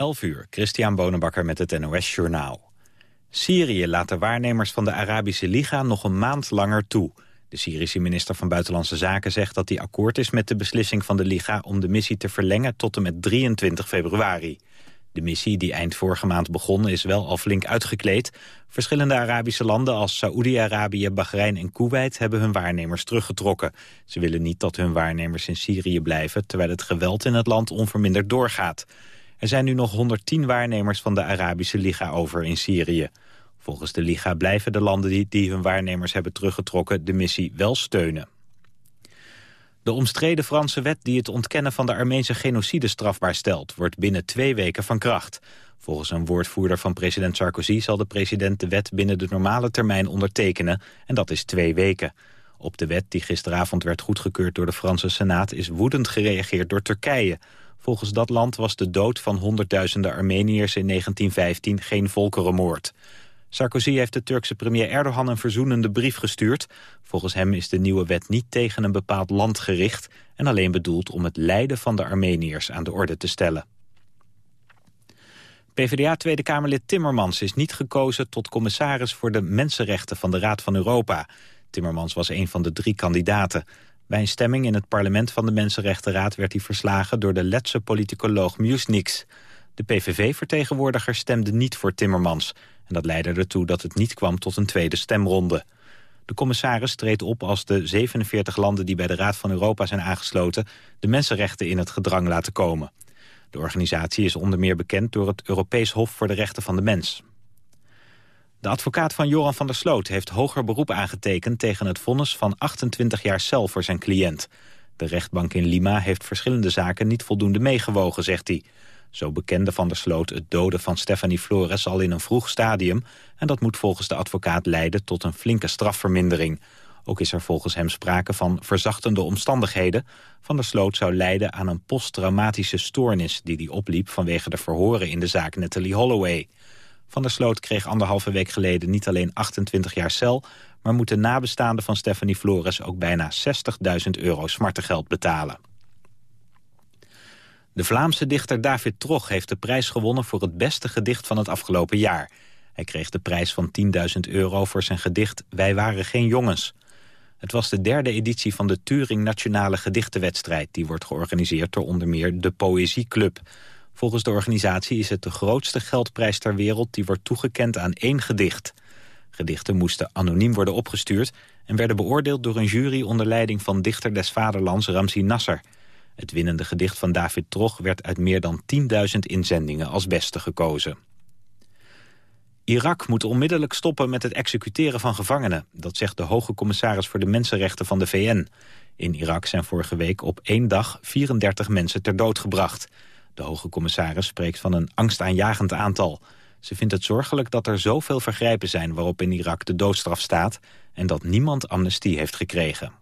11 uur, Christian Bonenbakker met het NOS Journaal. Syrië laat de waarnemers van de Arabische Liga nog een maand langer toe. De Syrische minister van Buitenlandse Zaken zegt dat hij akkoord is met de beslissing van de Liga om de missie te verlengen tot en met 23 februari. De missie, die eind vorige maand begon, is wel al flink uitgekleed. Verschillende Arabische landen als Saoedi-Arabië, Bahrein en Kuwait... hebben hun waarnemers teruggetrokken. Ze willen niet dat hun waarnemers in Syrië blijven... terwijl het geweld in het land onverminderd doorgaat. Er zijn nu nog 110 waarnemers van de Arabische Liga over in Syrië. Volgens de Liga blijven de landen die, die hun waarnemers hebben teruggetrokken... de missie wel steunen. De omstreden Franse wet die het ontkennen van de Armeense genocide strafbaar stelt... wordt binnen twee weken van kracht. Volgens een woordvoerder van president Sarkozy zal de president de wet binnen de normale termijn ondertekenen. En dat is twee weken. Op de wet die gisteravond werd goedgekeurd door de Franse Senaat is woedend gereageerd door Turkije. Volgens dat land was de dood van honderdduizenden Armeniërs in 1915 geen volkerenmoord. Sarkozy heeft de Turkse premier Erdogan een verzoenende brief gestuurd. Volgens hem is de nieuwe wet niet tegen een bepaald land gericht... en alleen bedoeld om het lijden van de Armeniërs aan de orde te stellen. PvdA-Tweede Kamerlid Timmermans is niet gekozen tot commissaris voor de mensenrechten van de Raad van Europa. Timmermans was een van de drie kandidaten. Bij een stemming in het parlement van de Mensenrechtenraad werd hij verslagen door de Letse politicoloog Musniks. De PVV-vertegenwoordiger stemde niet voor Timmermans. En dat leidde ertoe dat het niet kwam tot een tweede stemronde. De commissaris treedt op als de 47 landen die bij de Raad van Europa zijn aangesloten... de mensenrechten in het gedrang laten komen. De organisatie is onder meer bekend door het Europees Hof voor de Rechten van de Mens. De advocaat van Joran van der Sloot heeft hoger beroep aangetekend... tegen het vonnis van 28 jaar cel voor zijn cliënt. De rechtbank in Lima heeft verschillende zaken niet voldoende meegewogen, zegt hij. Zo bekende Van der Sloot het doden van Stephanie Flores al in een vroeg stadium... en dat moet volgens de advocaat leiden tot een flinke strafvermindering. Ook is er volgens hem sprake van verzachtende omstandigheden. Van der Sloot zou lijden aan een posttraumatische stoornis... die hij opliep vanwege de verhoren in de zaak Natalie Holloway. Van der Sloot kreeg anderhalve week geleden niet alleen 28 jaar cel... maar moet de nabestaanden van Stephanie Flores ook bijna 60.000 euro smartengeld betalen. De Vlaamse dichter David Trog heeft de prijs gewonnen voor het beste gedicht van het afgelopen jaar. Hij kreeg de prijs van 10.000 euro voor zijn gedicht Wij waren geen jongens. Het was de derde editie van de Turing Nationale Gedichtenwedstrijd... die wordt georganiseerd door onder meer de Poëzieclub. Volgens de organisatie is het de grootste geldprijs ter wereld... die wordt toegekend aan één gedicht. Gedichten moesten anoniem worden opgestuurd... en werden beoordeeld door een jury onder leiding van dichter des vaderlands Ramzi Nasser... Het winnende gedicht van David Trog werd uit meer dan 10.000 inzendingen als beste gekozen. Irak moet onmiddellijk stoppen met het executeren van gevangenen. Dat zegt de hoge commissaris voor de mensenrechten van de VN. In Irak zijn vorige week op één dag 34 mensen ter dood gebracht. De hoge commissaris spreekt van een angstaanjagend aantal. Ze vindt het zorgelijk dat er zoveel vergrijpen zijn waarop in Irak de doodstraf staat... en dat niemand amnestie heeft gekregen.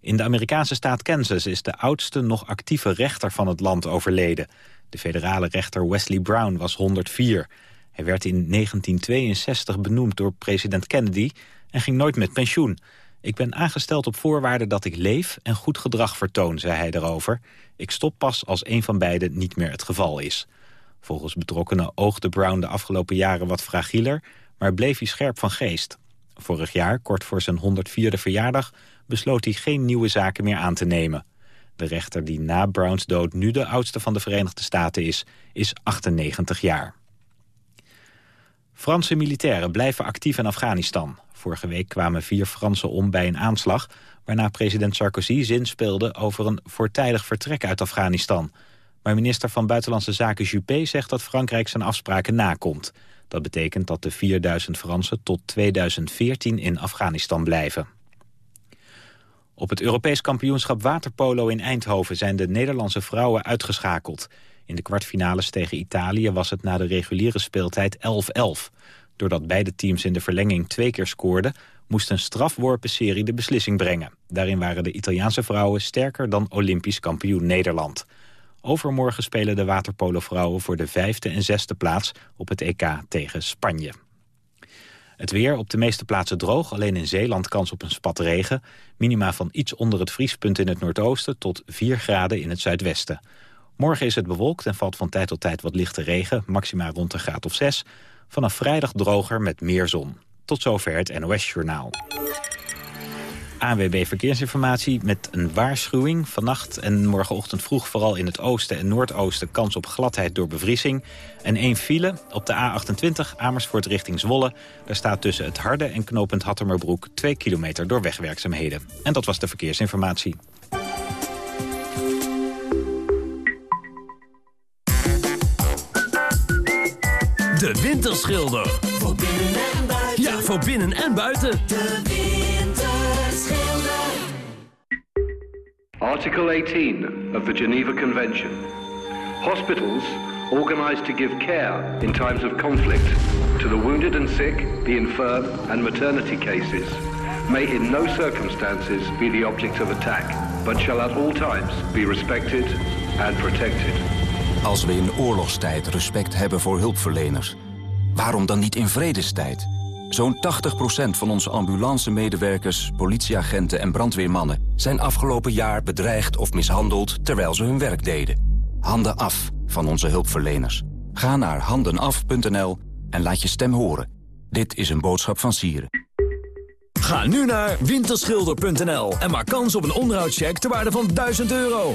In de Amerikaanse staat Kansas is de oudste nog actieve rechter van het land overleden. De federale rechter Wesley Brown was 104. Hij werd in 1962 benoemd door president Kennedy en ging nooit met pensioen. Ik ben aangesteld op voorwaarde dat ik leef en goed gedrag vertoon, zei hij erover. Ik stop pas als een van beiden niet meer het geval is. Volgens betrokkenen oogde Brown de afgelopen jaren wat fragieler... maar bleef hij scherp van geest. Vorig jaar, kort voor zijn 104e verjaardag besloot hij geen nieuwe zaken meer aan te nemen. De rechter die na Browns dood nu de oudste van de Verenigde Staten is, is 98 jaar. Franse militairen blijven actief in Afghanistan. Vorige week kwamen vier Fransen om bij een aanslag... waarna president Sarkozy zin speelde over een voortijdig vertrek uit Afghanistan. Maar minister van Buitenlandse Zaken Juppé zegt dat Frankrijk zijn afspraken nakomt. Dat betekent dat de 4000 Fransen tot 2014 in Afghanistan blijven. Op het Europees kampioenschap waterpolo in Eindhoven zijn de Nederlandse vrouwen uitgeschakeld. In de kwartfinales tegen Italië was het na de reguliere speeltijd 11-11. Doordat beide teams in de verlenging twee keer scoorden... moest een strafworpenserie de beslissing brengen. Daarin waren de Italiaanse vrouwen sterker dan Olympisch kampioen Nederland. Overmorgen spelen de waterpolo-vrouwen voor de vijfde en zesde plaats... op het EK tegen Spanje. Het weer op de meeste plaatsen droog, alleen in Zeeland kans op een spat regen. Minima van iets onder het vriespunt in het noordoosten tot 4 graden in het zuidwesten. Morgen is het bewolkt en valt van tijd tot tijd wat lichte regen, maxima rond een graad of 6. Vanaf vrijdag droger met meer zon. Tot zover het NOS Journaal. ANWB Verkeersinformatie met een waarschuwing. Vannacht en morgenochtend vroeg vooral in het oosten en noordoosten... kans op gladheid door bevriezing. En één file op de A28 Amersfoort richting Zwolle. Daar staat tussen het Harde en knooppunt Hattemerbroek... 2 kilometer door wegwerkzaamheden. En dat was de verkeersinformatie. De Winterschilder. Voor binnen en buiten. Ja, voor binnen en buiten. De Winterschilder. Article 18 of the Geneva Convention. Hospitals organized to give care in times of conflict to the wounded and sick, the infirm and maternity cases may in no circumstances be the object of attack, but shall at all times be respected and protected. Als we in oorlogstijd respect hebben voor hulpverleners, waarom dan niet in vredestijd? Zo'n 80% van onze ambulance-medewerkers, politieagenten en brandweermannen... zijn afgelopen jaar bedreigd of mishandeld terwijl ze hun werk deden. Handen af van onze hulpverleners. Ga naar handenaf.nl en laat je stem horen. Dit is een boodschap van Sieren. Ga nu naar winterschilder.nl en maak kans op een onderhoudscheck ter waarde van 1000 euro.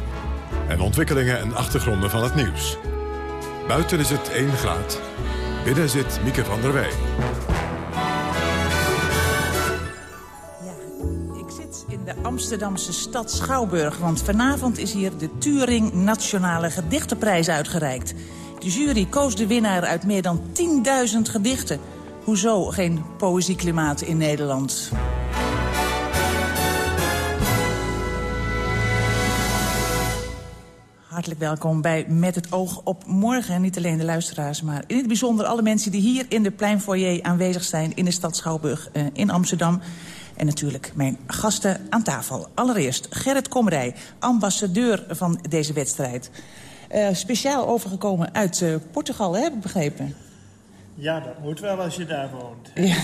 en ontwikkelingen en achtergronden van het nieuws. Buiten is het 1 graad. Binnen zit Mieke van der Wij. Ja, ik zit in de Amsterdamse stad Schouwburg... want vanavond is hier de Turing Nationale Gedichtenprijs uitgereikt. De jury koos de winnaar uit meer dan 10.000 gedichten. Hoezo geen poëzieklimaat in Nederland? Hartelijk welkom bij Met het oog op morgen. Niet alleen de luisteraars, maar in het bijzonder alle mensen... die hier in de pleinfoyer aanwezig zijn in de stad Schouwburg uh, in Amsterdam. En natuurlijk mijn gasten aan tafel. Allereerst Gerrit Komrij, ambassadeur van deze wedstrijd. Uh, speciaal overgekomen uit uh, Portugal, hè, heb ik begrepen. Ja, dat moet wel als je daar woont. Ja.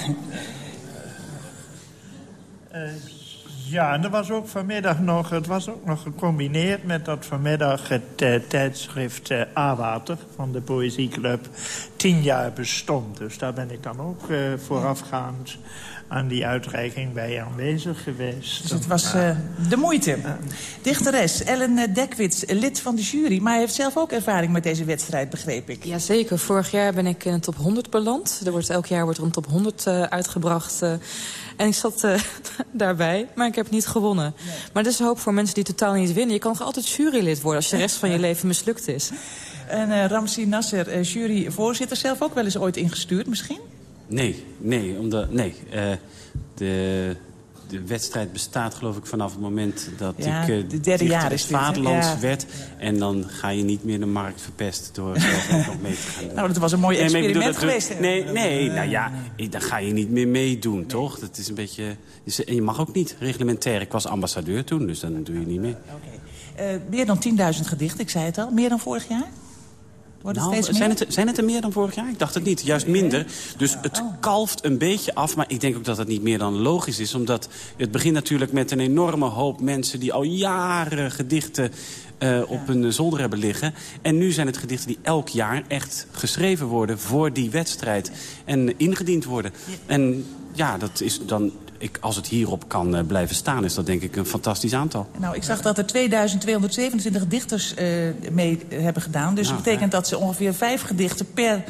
Uh, ja, en er was ook vanmiddag nog, het was ook nog gecombineerd met dat vanmiddag het uh, tijdschrift uh, A-Water van de Poëzieclub tien jaar bestond. Dus daar ben ik dan ook uh, voorafgaand aan die uitreiking bij aanwezig geweest. Dus het was uh, de moeite. Dichteres Ellen Dekwits, lid van de jury... maar heeft zelf ook ervaring met deze wedstrijd, begreep ik. Jazeker. Vorig jaar ben ik in de top 100 beland. Er wordt, elk jaar wordt er een top 100 uh, uitgebracht... Uh, en ik zat uh, daarbij, maar ik heb niet gewonnen. Nee. Maar dat is hoop voor mensen die totaal niet winnen. Je kan nog altijd jurylid worden als je de rest van je leven mislukt is. En uh, Ramsi Nasser, uh, juryvoorzitter, zelf ook wel eens ooit ingestuurd misschien? Nee, nee. Omdat, nee uh, de, de wedstrijd bestaat geloof ik vanaf het moment dat ja, ik uh, de derde jaar is vaderlands ja. werd. En dan ga je niet meer de markt verpesten door zelf ook nog mee te gaan doen. Nou, dat was een mooi experiment bedoel, geweest. Nee, nee, nou ja, dan ga je niet meer meedoen, nee. toch? Dat is een beetje... En je mag ook niet reglementair. Ik was ambassadeur toen, dus dan doe je niet mee. Okay. Uh, meer dan 10.000 gedichten, ik zei het al. Meer dan vorig jaar? Wordt het nou, steeds zijn, het, zijn het er meer dan vorig jaar? Ik dacht het niet, juist minder. Dus het oh. kalft een beetje af, maar ik denk ook dat het niet meer dan logisch is. Omdat het begint natuurlijk met een enorme hoop mensen... die al jaren gedichten uh, op ja. hun zolder hebben liggen. En nu zijn het gedichten die elk jaar echt geschreven worden... voor die wedstrijd en ingediend worden. En ja, dat is dan ik, als het hierop kan uh, blijven staan, is dat denk ik een fantastisch aantal. Nou, ik zag dat er 2227 dichters uh, mee hebben gedaan. Dus nou, dat betekent ja. dat ze ongeveer vijf gedichten per,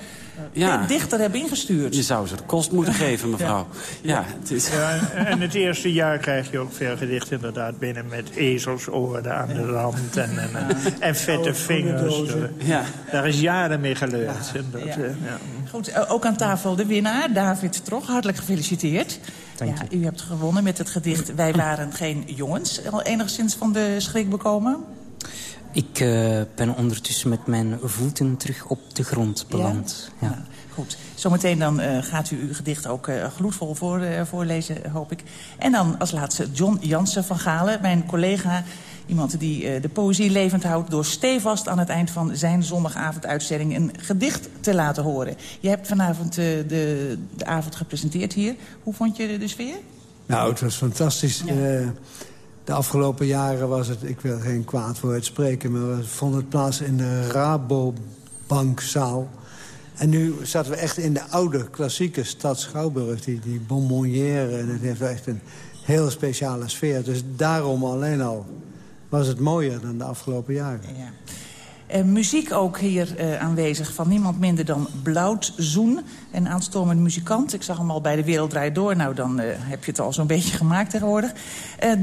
ja. per dichter hebben ingestuurd. Je zou ze de kost moeten geven, mevrouw. ja. Ja, het is... ja, en het eerste jaar krijg je ook veel gedichten inderdaad binnen... met ezelsoren aan de rand en, en, en, en vette vingers. Ja. Daar is jaren mee geleerd. Dat, uh, Goed, ook aan tafel de winnaar, David Trog. Hartelijk gefeliciteerd. Ja, u hebt gewonnen met het gedicht Wij waren geen jongens. Al enigszins van de schrik bekomen? Ik uh, ben ondertussen met mijn voeten terug op de grond beland. Ja? ja. goed. Zometeen dan uh, gaat u uw gedicht ook uh, gloedvol voor, voorlezen, hoop ik. En dan als laatste John Jansen van Galen, mijn collega... Iemand die de poëzie levend houdt door stevast aan het eind van zijn zondagavonduitzending een gedicht te laten horen. Je hebt vanavond de, de avond gepresenteerd hier. Hoe vond je de sfeer? Nou, het was fantastisch. Ja de afgelopen jaren was het, ik wil geen kwaad woord spreken... maar we vonden het plaats in de Rabobankzaal. En nu zaten we echt in de oude, klassieke stad Schouwburg. Die, die bonbonnière, en het heeft echt een heel speciale sfeer. Dus daarom alleen al was het mooier dan de afgelopen jaren. Ja. Uh, muziek ook hier uh, aanwezig van niemand minder dan Zoen. Een aanstormend muzikant. Ik zag hem al bij de Wereld Draait Door. Nou, dan uh, heb je het al zo'n beetje gemaakt tegenwoordig.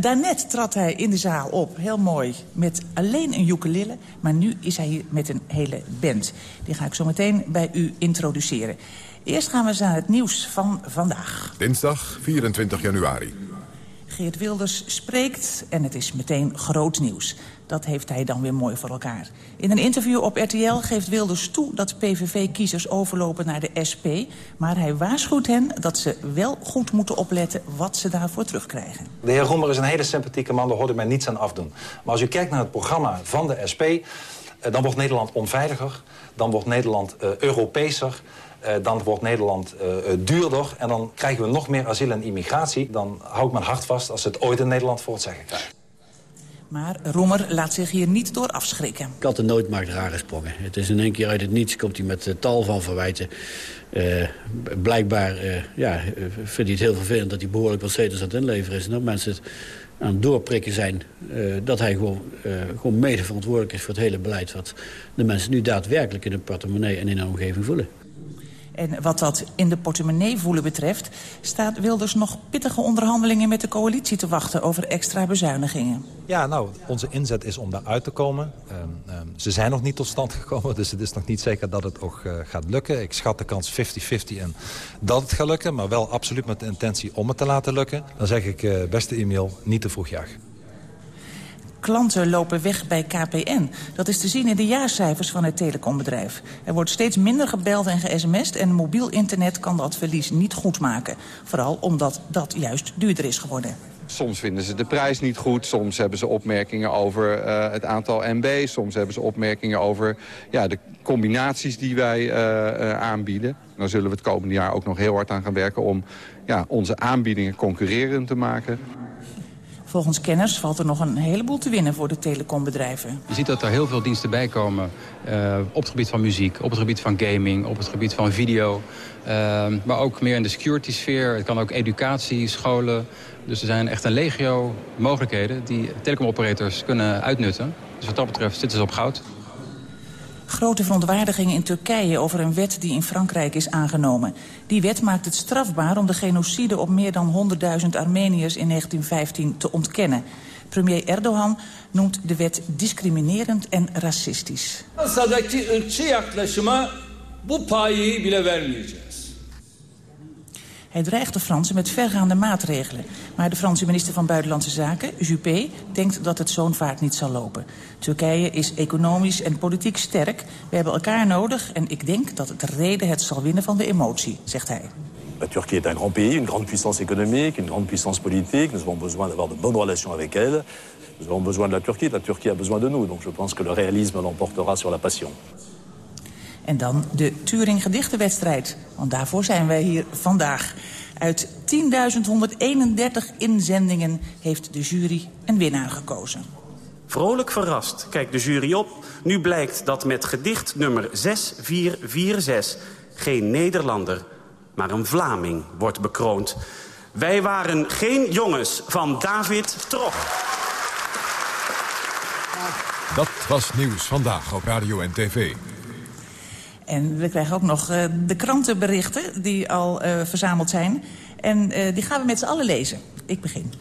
daarnet trad hij in de zaal op. Heel mooi. Met alleen een ukulele. Maar nu is hij hier met een hele band. Die ga ik zo meteen bij u introduceren. Eerst gaan we eens naar het nieuws van vandaag. Dinsdag 24 januari. Geert Wilders spreekt en het is meteen groot nieuws. Dat heeft hij dan weer mooi voor elkaar. In een interview op RTL geeft Wilders toe dat PVV-kiezers overlopen naar de SP. Maar hij waarschuwt hen dat ze wel goed moeten opletten wat ze daarvoor terugkrijgen. De heer Roemer is een hele sympathieke man, daar hoort ik mij niets aan afdoen. Maar als u kijkt naar het programma van de SP... Eh, dan wordt Nederland onveiliger, dan wordt Nederland uh, Europeeser... Uh, dan wordt Nederland uh, duurder en dan krijgen we nog meer asiel en immigratie. Dan hou ik mijn hart vast als het ooit in Nederland voor het zeggen krijgt. Maar Roemer laat zich hier niet door afschrikken. Ik had de noodmarkt raar gesprongen. Het is in één keer uit het niets, komt hij met tal van verwijten. Uh, blijkbaar uh, ja, vindt hij het heel vervelend dat hij behoorlijk wat zetels aan het inleveren is. En dat mensen het aan het doorprikken zijn uh, dat hij gewoon, gewoon mede verantwoordelijk is voor het hele beleid... wat de mensen nu daadwerkelijk in hun portemonnee en in hun omgeving voelen. En wat dat in de portemonnee voelen betreft... staat Wilders nog pittige onderhandelingen met de coalitie te wachten... over extra bezuinigingen. Ja, nou, onze inzet is om daaruit te komen. Um, um, ze zijn nog niet tot stand gekomen, dus het is nog niet zeker dat het ook uh, gaat lukken. Ik schat de kans 50-50 in dat het gaat lukken... maar wel absoluut met de intentie om het te laten lukken. Dan zeg ik, uh, beste Emiel, niet te vroeg jagen klanten lopen weg bij KPN. Dat is te zien in de jaarcijfers van het telecombedrijf. Er wordt steeds minder gebeld en ge-sms'd... en mobiel internet kan dat verlies niet goedmaken. Vooral omdat dat juist duurder is geworden. Soms vinden ze de prijs niet goed. Soms hebben ze opmerkingen over uh, het aantal MB. Soms hebben ze opmerkingen over ja, de combinaties die wij uh, uh, aanbieden. Dan zullen we het komende jaar ook nog heel hard aan gaan werken... om ja, onze aanbiedingen concurrerend te maken. Volgens kenners valt er nog een heleboel te winnen voor de telecombedrijven. Je ziet dat er heel veel diensten bij komen uh, op het gebied van muziek, op het gebied van gaming, op het gebied van video. Uh, maar ook meer in de security sfeer. Het kan ook educatie, scholen. Dus er zijn echt een legio mogelijkheden die telecomoperators kunnen uitnutten. Dus wat dat betreft zitten ze op goud. Grote verontwaardiging in Turkije over een wet die in Frankrijk is aangenomen. Die wet maakt het strafbaar om de genocide op meer dan 100.000 Armeniërs in 1915 te ontkennen. Premier Erdogan noemt de wet discriminerend en racistisch. Hij dreigt de Fransen met vergaande maatregelen. Maar de Franse minister van Buitenlandse Zaken, Juppé, denkt dat het zo'n vaart niet zal lopen. Turkije is economisch en politiek sterk. We hebben elkaar nodig en ik denk dat het reden het zal winnen van de emotie, zegt hij. La Turquie est un grand pays, une grande puissance économique, une grande puissance politique. Nous avons besoin d'avoir de bonnes relations avec elle. Nous avons besoin de la Turquie, la Turquie a besoin de nous. Donc je pense que le réalisme l'emportera sur la passion. En dan de Turing Gedichtenwedstrijd. Want daarvoor zijn wij hier vandaag. Uit 10.131 inzendingen heeft de jury een winnaar gekozen. Vrolijk verrast kijkt de jury op. Nu blijkt dat met gedicht nummer 6446... geen Nederlander, maar een Vlaming wordt bekroond. Wij waren geen jongens van David Trog. Dat was Nieuws Vandaag op Radio en TV. En we krijgen ook nog uh, de krantenberichten die al uh, verzameld zijn. En uh, die gaan we met z'n allen lezen. Ik begin.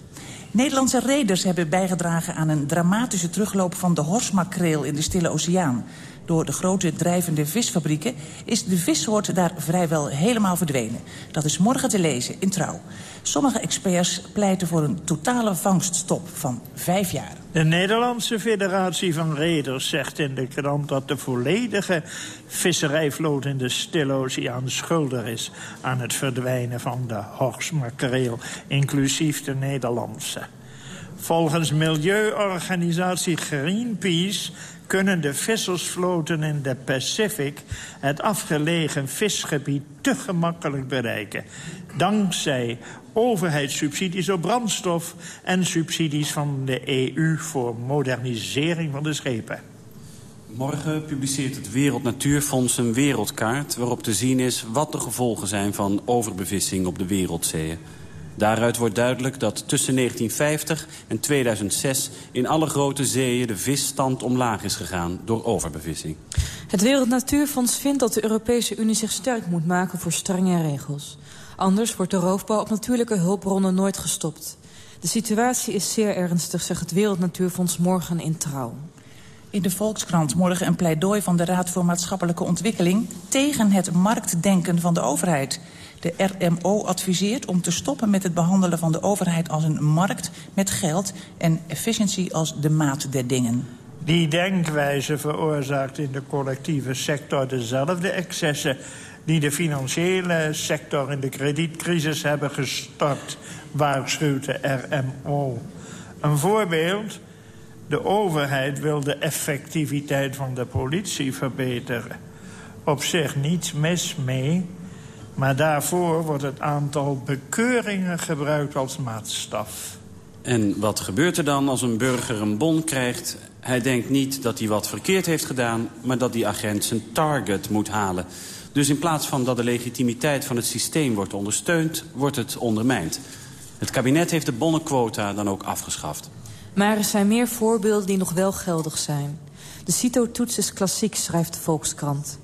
Nederlandse reders hebben bijgedragen aan een dramatische terugloop van de horsmakreel in de Stille Oceaan. Door de grote drijvende visfabrieken... is de vissoort daar vrijwel helemaal verdwenen. Dat is morgen te lezen in Trouw. Sommige experts pleiten voor een totale vangststop van vijf jaar. De Nederlandse Federatie van Reders zegt in de krant... dat de volledige visserijvloot in de Stille Oceaan schuldig is... aan het verdwijnen van de horsmakreel, inclusief de Nederlandse. Volgens milieuorganisatie Greenpeace kunnen de vissersvloten in de Pacific... het afgelegen visgebied te gemakkelijk bereiken. Dankzij overheidssubsidies op brandstof... en subsidies van de EU voor modernisering van de schepen. Morgen publiceert het Wereld Natuurfonds een wereldkaart... waarop te zien is wat de gevolgen zijn van overbevissing op de wereldzeeën. Daaruit wordt duidelijk dat tussen 1950 en 2006... in alle grote zeeën de visstand omlaag is gegaan door overbevissing. Het Wereld Natuurfonds vindt dat de Europese Unie zich sterk moet maken voor strenge regels. Anders wordt de roofbouw op natuurlijke hulpbronnen nooit gestopt. De situatie is zeer ernstig, zegt het Wereld Natuurfonds morgen in Trouw. In de Volkskrant morgen een pleidooi van de Raad voor Maatschappelijke Ontwikkeling... tegen het marktdenken van de overheid. De RMO adviseert om te stoppen met het behandelen van de overheid als een markt met geld... en efficiëntie als de maat der dingen. Die denkwijze veroorzaakt in de collectieve sector dezelfde excessen... die de financiële sector in de kredietcrisis hebben gestart, waarschuwt de RMO. Een voorbeeld... De overheid wil de effectiviteit van de politie verbeteren. Op zich niets mis mee, maar daarvoor wordt het aantal bekeuringen gebruikt als maatstaf. En wat gebeurt er dan als een burger een bon krijgt? Hij denkt niet dat hij wat verkeerd heeft gedaan... maar dat die agent zijn target moet halen. Dus in plaats van dat de legitimiteit van het systeem wordt ondersteund... wordt het ondermijnd. Het kabinet heeft de bonnenquota dan ook afgeschaft. Maar er zijn meer voorbeelden die nog wel geldig zijn. De CITO-toets is klassiek, schrijft de Volkskrant.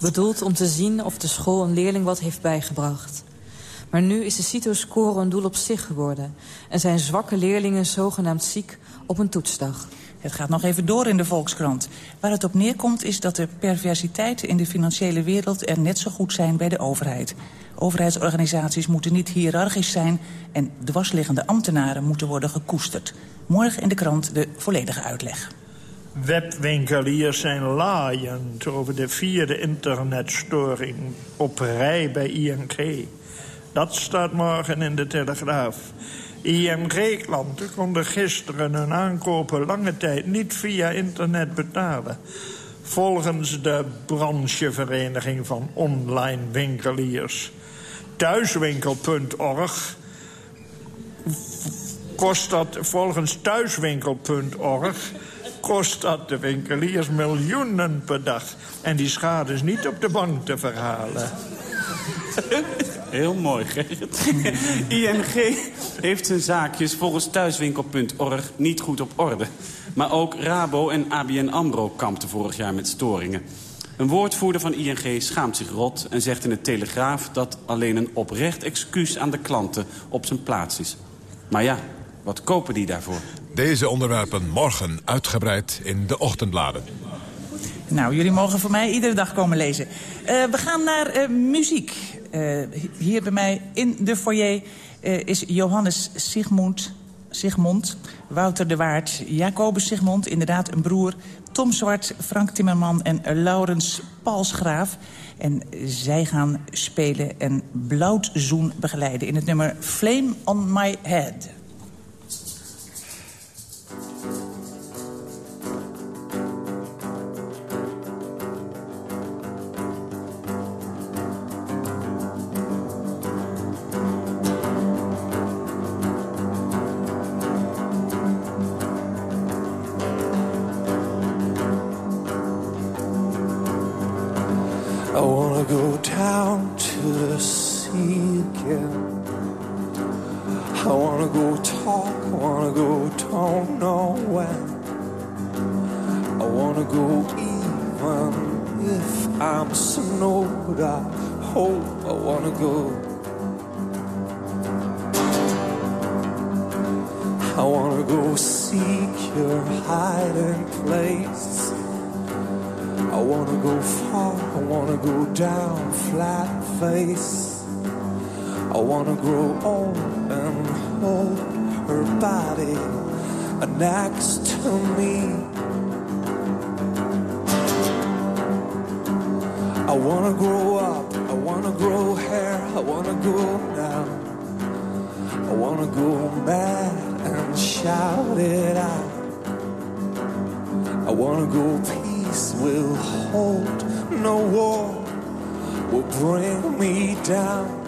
Bedoeld om te zien of de school een leerling wat heeft bijgebracht. Maar nu is de CITO-score een doel op zich geworden... en zijn zwakke leerlingen zogenaamd ziek op een toetsdag. Het gaat nog even door in de Volkskrant. Waar het op neerkomt is dat de perversiteiten in de financiële wereld... er net zo goed zijn bij de overheid. Overheidsorganisaties moeten niet hiërarchisch zijn... en dwarsliggende ambtenaren moeten worden gekoesterd. Morgen in de krant de volledige uitleg. Webwinkeliers zijn laaiend over de vierde internetstoring op rij bij ING. Dat staat morgen in de Telegraaf. ING-klanten konden gisteren hun aankopen lange tijd niet via internet betalen. Volgens de branchevereniging van online winkeliers. Thuiswinkel.org kost dat volgens thuiswinkel.org kost dat de winkeliers miljoenen per dag. En die schade is niet op de bank te verhalen. Heel mooi, Gerrit. ING heeft zijn zaakjes volgens thuiswinkel.org niet goed op orde. Maar ook Rabo en ABN AMRO kampten vorig jaar met storingen. Een woordvoerder van ING schaamt zich rot en zegt in de Telegraaf... dat alleen een oprecht excuus aan de klanten op zijn plaats is. Maar ja, wat kopen die daarvoor? Deze onderwerpen morgen uitgebreid in de ochtendbladen. Nou, jullie mogen voor mij iedere dag komen lezen. Uh, we gaan naar uh, muziek. Uh, hier bij mij in de foyer is Johannes Sigmund, Sigmund, Wouter de Waard, Jacobus Sigmund, inderdaad een broer... Tom Zwart, Frank Timmerman en Laurens Palsgraaf. En zij gaan spelen en Blauwzoen begeleiden in het nummer Flame on My Head. Grow old and hold her body next to me. I wanna grow up, I wanna grow hair, I wanna go now. I wanna go mad and shout it out. I wanna go peace will hold, no war will bring me down.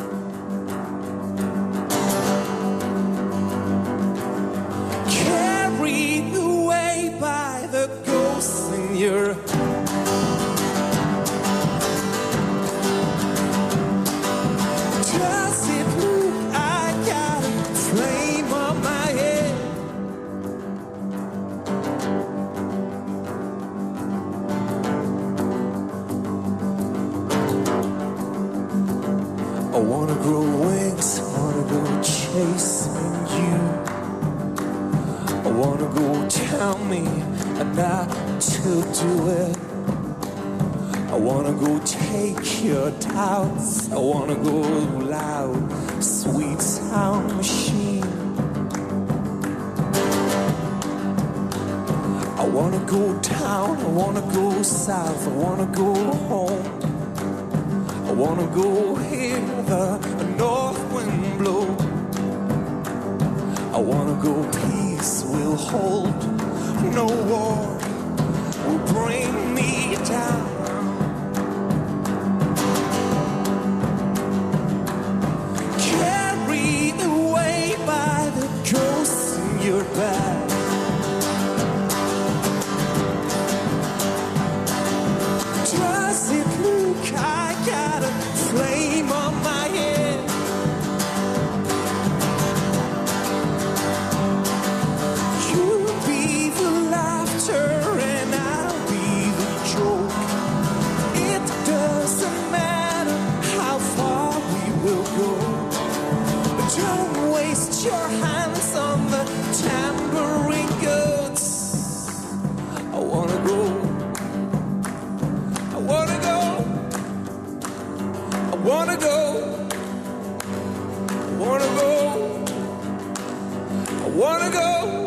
Wanna go.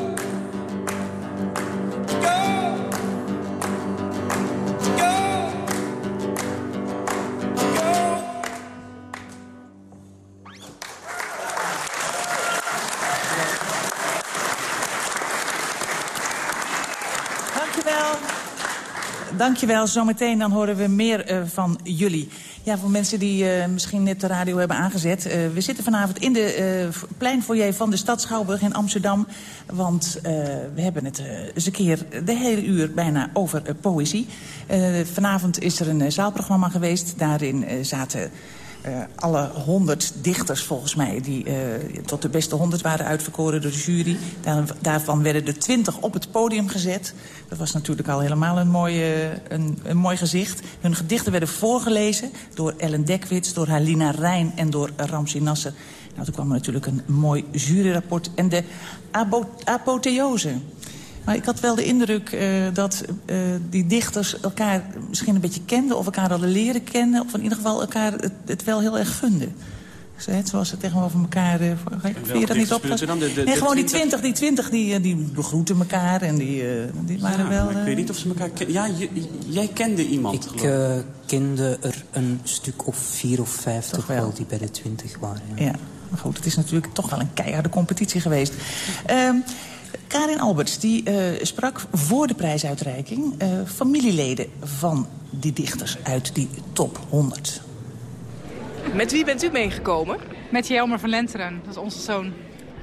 Dankjewel. Zometeen dan horen we meer eh, van jullie. Ja, voor mensen die eh, misschien net de radio hebben aangezet. eh, we zitten vanavond in de eh, pleinfoyer van de stad Schouwburg in Amsterdam. Want we hebben het eens een keer de hele uur bijna over poëzie. Vanavond is er een zaalprogramma geweest. Daarin zaten eh, alle honderd dichters volgens mij... die eh, tot de beste honderd waren uitverkoren door de jury. Daar, daarvan werden er twintig op het podium gezet. Dat was natuurlijk al helemaal een mooi, eh, een, een mooi gezicht. Hun gedichten werden voorgelezen door Ellen Dekwits... door Halina Rijn en door Ramsi Nasser. Nou, toen kwam natuurlijk een mooi juryrapport. En de apotheose... Maar ik had wel de indruk eh, dat eh, die dichters elkaar misschien een beetje kenden... of elkaar hadden leren kennen, of in ieder geval elkaar het, het wel heel erg gunden. Hè, Zoals ze tegenover elkaar... eh, voor- vind je dat niet dichters op? bedoelt u dan? De- de- nee, de gewoon die 20? twintig, die twintig die, eh, die begroeten elkaar en die, eh, die waren Ja, wel... ik eh, weet niet of ze elkaar kennen. Ja, jij kende iemand, Ik geloof ik. eh, kende er een stuk of vier of vijftig wel? wel die bij de twintig waren. Ja. Ja, maar goed, het is natuurlijk toch wel een keiharde competitie geweest. Ehm, Karin Alberts die eh, sprak voor de prijsuitreiking... eh, familieleden van die dichters uit die top 100. Met wie bent u meegekomen? Met Jelmer van Lenteren, dat is onze zoon.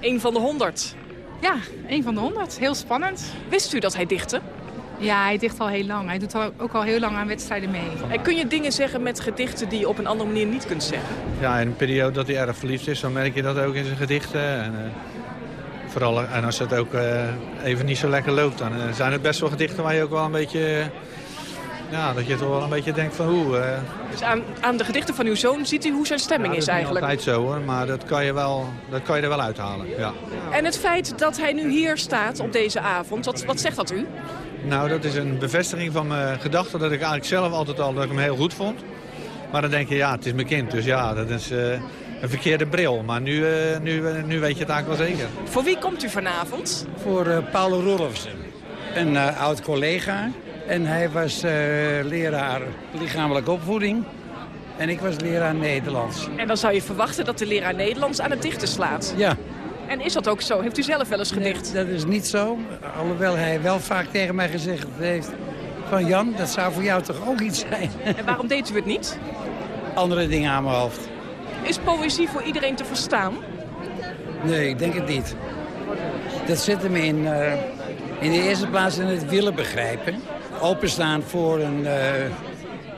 Een van de honderd. Ja, een van de honderd. Heel spannend. Wist u dat hij dichtte? Ja, hij dicht al heel lang. Hij doet al, ook al heel lang aan wedstrijden mee. En kun je dingen zeggen met gedichten die je op een andere manier niet kunt zeggen? Ja, in een periode dat hij erg verliefd is, dan merk je dat ook in zijn gedichten. En, eh, vooral, en als het ook eh, even niet zo lekker loopt, dan eh, zijn het best wel gedichten waar je ook wel een beetje ja, dat je toch wel een beetje denkt van hoe... Uh... Dus aan, aan de gedichten van uw zoon ziet u hoe zijn stemming ja, is, eigenlijk? Dat is niet altijd zo hoor, maar dat kan je, wel, dat kan je er wel uithalen, ja. En het feit dat hij nu hier staat op deze avond, wat, wat zegt dat u? Nou, dat is een bevestiging van mijn gedachte dat ik eigenlijk zelf altijd al dat ik hem heel goed vond. Maar dan denk je, ja, het is mijn kind, dus ja, dat is... Uh, een verkeerde bril. Maar nu, uh, nu, nu weet je het eigenlijk wel zeker. Voor wie komt u vanavond? Voor uh, Paul Rolfsen, een oud collega. En hij was leraar lichamelijke opvoeding. En ik was leraar Nederlands. En dan zou je verwachten dat de leraar Nederlands aan het dichten slaat? Ja. En is dat ook zo? Heeft u zelf wel eens gedicht? Nee, dat is niet zo. Alhoewel hij wel vaak tegen mij gezegd heeft... van Jan, dat zou voor jou toch ook iets zijn? En waarom deed u het niet? Andere dingen aan mijn hoofd. Is poëzie voor iedereen te verstaan? Nee, ik denk het niet. Dat zit hem in, uh, in de eerste plaats in het willen begrijpen. Openstaan voor een, uh,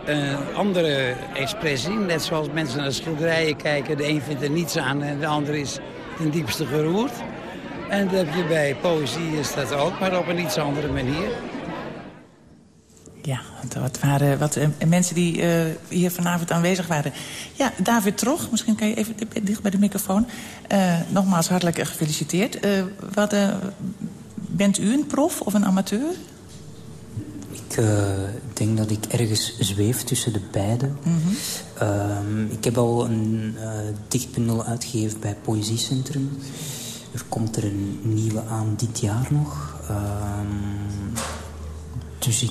een andere expressie. Net zoals mensen naar schilderijen kijken. De een vindt er niets aan en de ander is ten diepste geroerd. En dat heb je bij poëzie is dat ook, maar op een iets andere manier. Ja, wat waren wat uh, mensen die uh, hier vanavond aanwezig waren. Ja, David Trog, misschien kan je even dicht bij de microfoon. Uh, nogmaals hartelijk gefeliciteerd. wat, bent u een prof of een amateur? Ik denk dat ik ergens zweef tussen de beide. Mm -hmm. ik heb al een dichtbundel uitgegeven bij Poëziecentrum. Er komt er een nieuwe aan dit jaar nog. Ehm, dus ik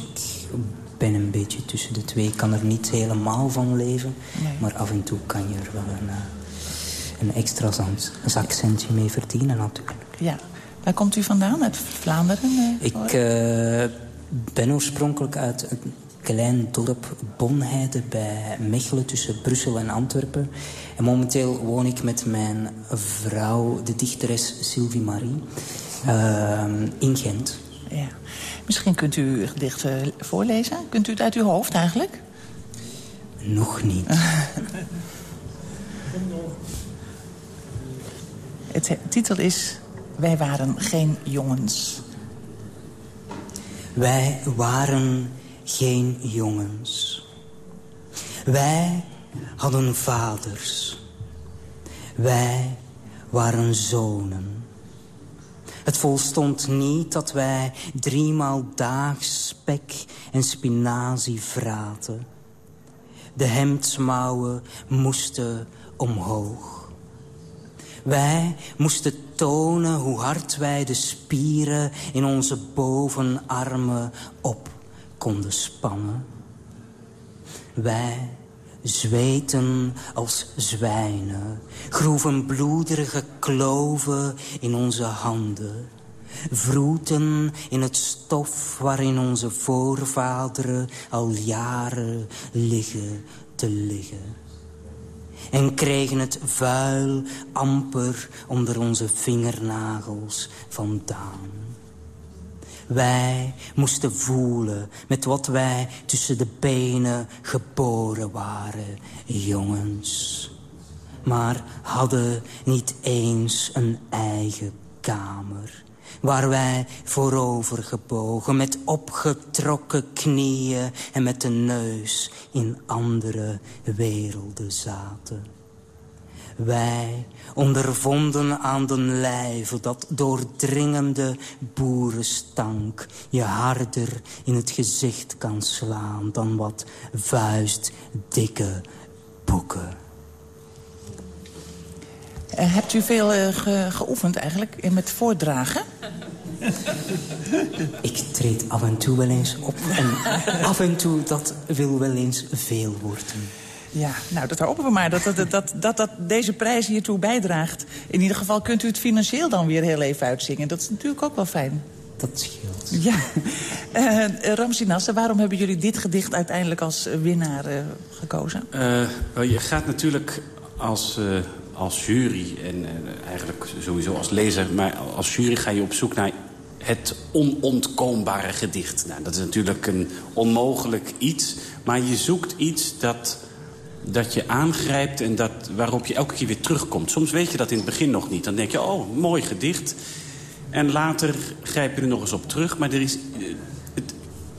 ben een beetje tussen de twee. Ik kan er niet helemaal van leven. Nee. Maar af en toe kan je er wel een, een extra zakcentje mee verdienen natuurlijk. Ja. Waar komt u vandaan? Uit Vlaanderen? Ik uh, ben oorspronkelijk uit een klein dorp Bonheide bij Mechelen tussen Brussel en Antwerpen. En momenteel woon ik met mijn vrouw, de dichteres Sylvie Marie, uh, in Gent. Ja. Misschien kunt u uw gedicht voorlezen. Kunt u het uit uw hoofd eigenlijk? Nog niet. het titel is Wij waren geen jongens. Wij waren geen jongens. Wij hadden vaders. Wij waren zonen. Het volstond niet dat wij driemaal daags spek en spinazie vraten. De hemdsmouwen moesten omhoog. Wij moesten tonen hoe hard wij de spieren in onze bovenarmen op konden spannen. Wij zweten als zwijnen, groeven bloederige kloven in onze handen, vroeten in het stof waarin onze voorvaderen al jaren liggen te liggen. En kregen het vuil amper onder onze vingernagels vandaan. Wij moesten voelen met wat wij tussen de benen geboren waren, jongens. Maar hadden niet eens een eigen kamer. Waar wij voorover gebogen met opgetrokken knieën en met de neus in andere werelden zaten. Wij ondervonden aan den lijve dat doordringende boerenstank... je harder in het gezicht kan slaan dan wat vuistdikke boeken. Uh, hebt u veel uh, ge geoefend eigenlijk met voordragen? Ik treed af en toe wel eens op. En af en toe, dat wil wel eens veel worden. Ja, nou, dat hopen we maar. Dat, dat, dat, dat, dat deze prijs hiertoe bijdraagt. In ieder geval kunt u het financieel dan weer heel even uitzingen. Dat is natuurlijk ook wel fijn. Dat scheelt. Ja. Uh, Ramsi Nasser, waarom hebben jullie dit gedicht uiteindelijk als winnaar uh, gekozen? Uh, je gaat natuurlijk als, als jury en eigenlijk sowieso als lezer... maar als jury ga je op zoek naar het onontkoombare gedicht. Nou, dat is natuurlijk een onmogelijk iets, maar je zoekt iets dat dat je aangrijpt en dat, waarop je elke keer weer terugkomt. Soms weet je dat in het begin nog niet. Dan denk je, oh, mooi gedicht. En later grijp je er nog eens op terug. Maar er is, het,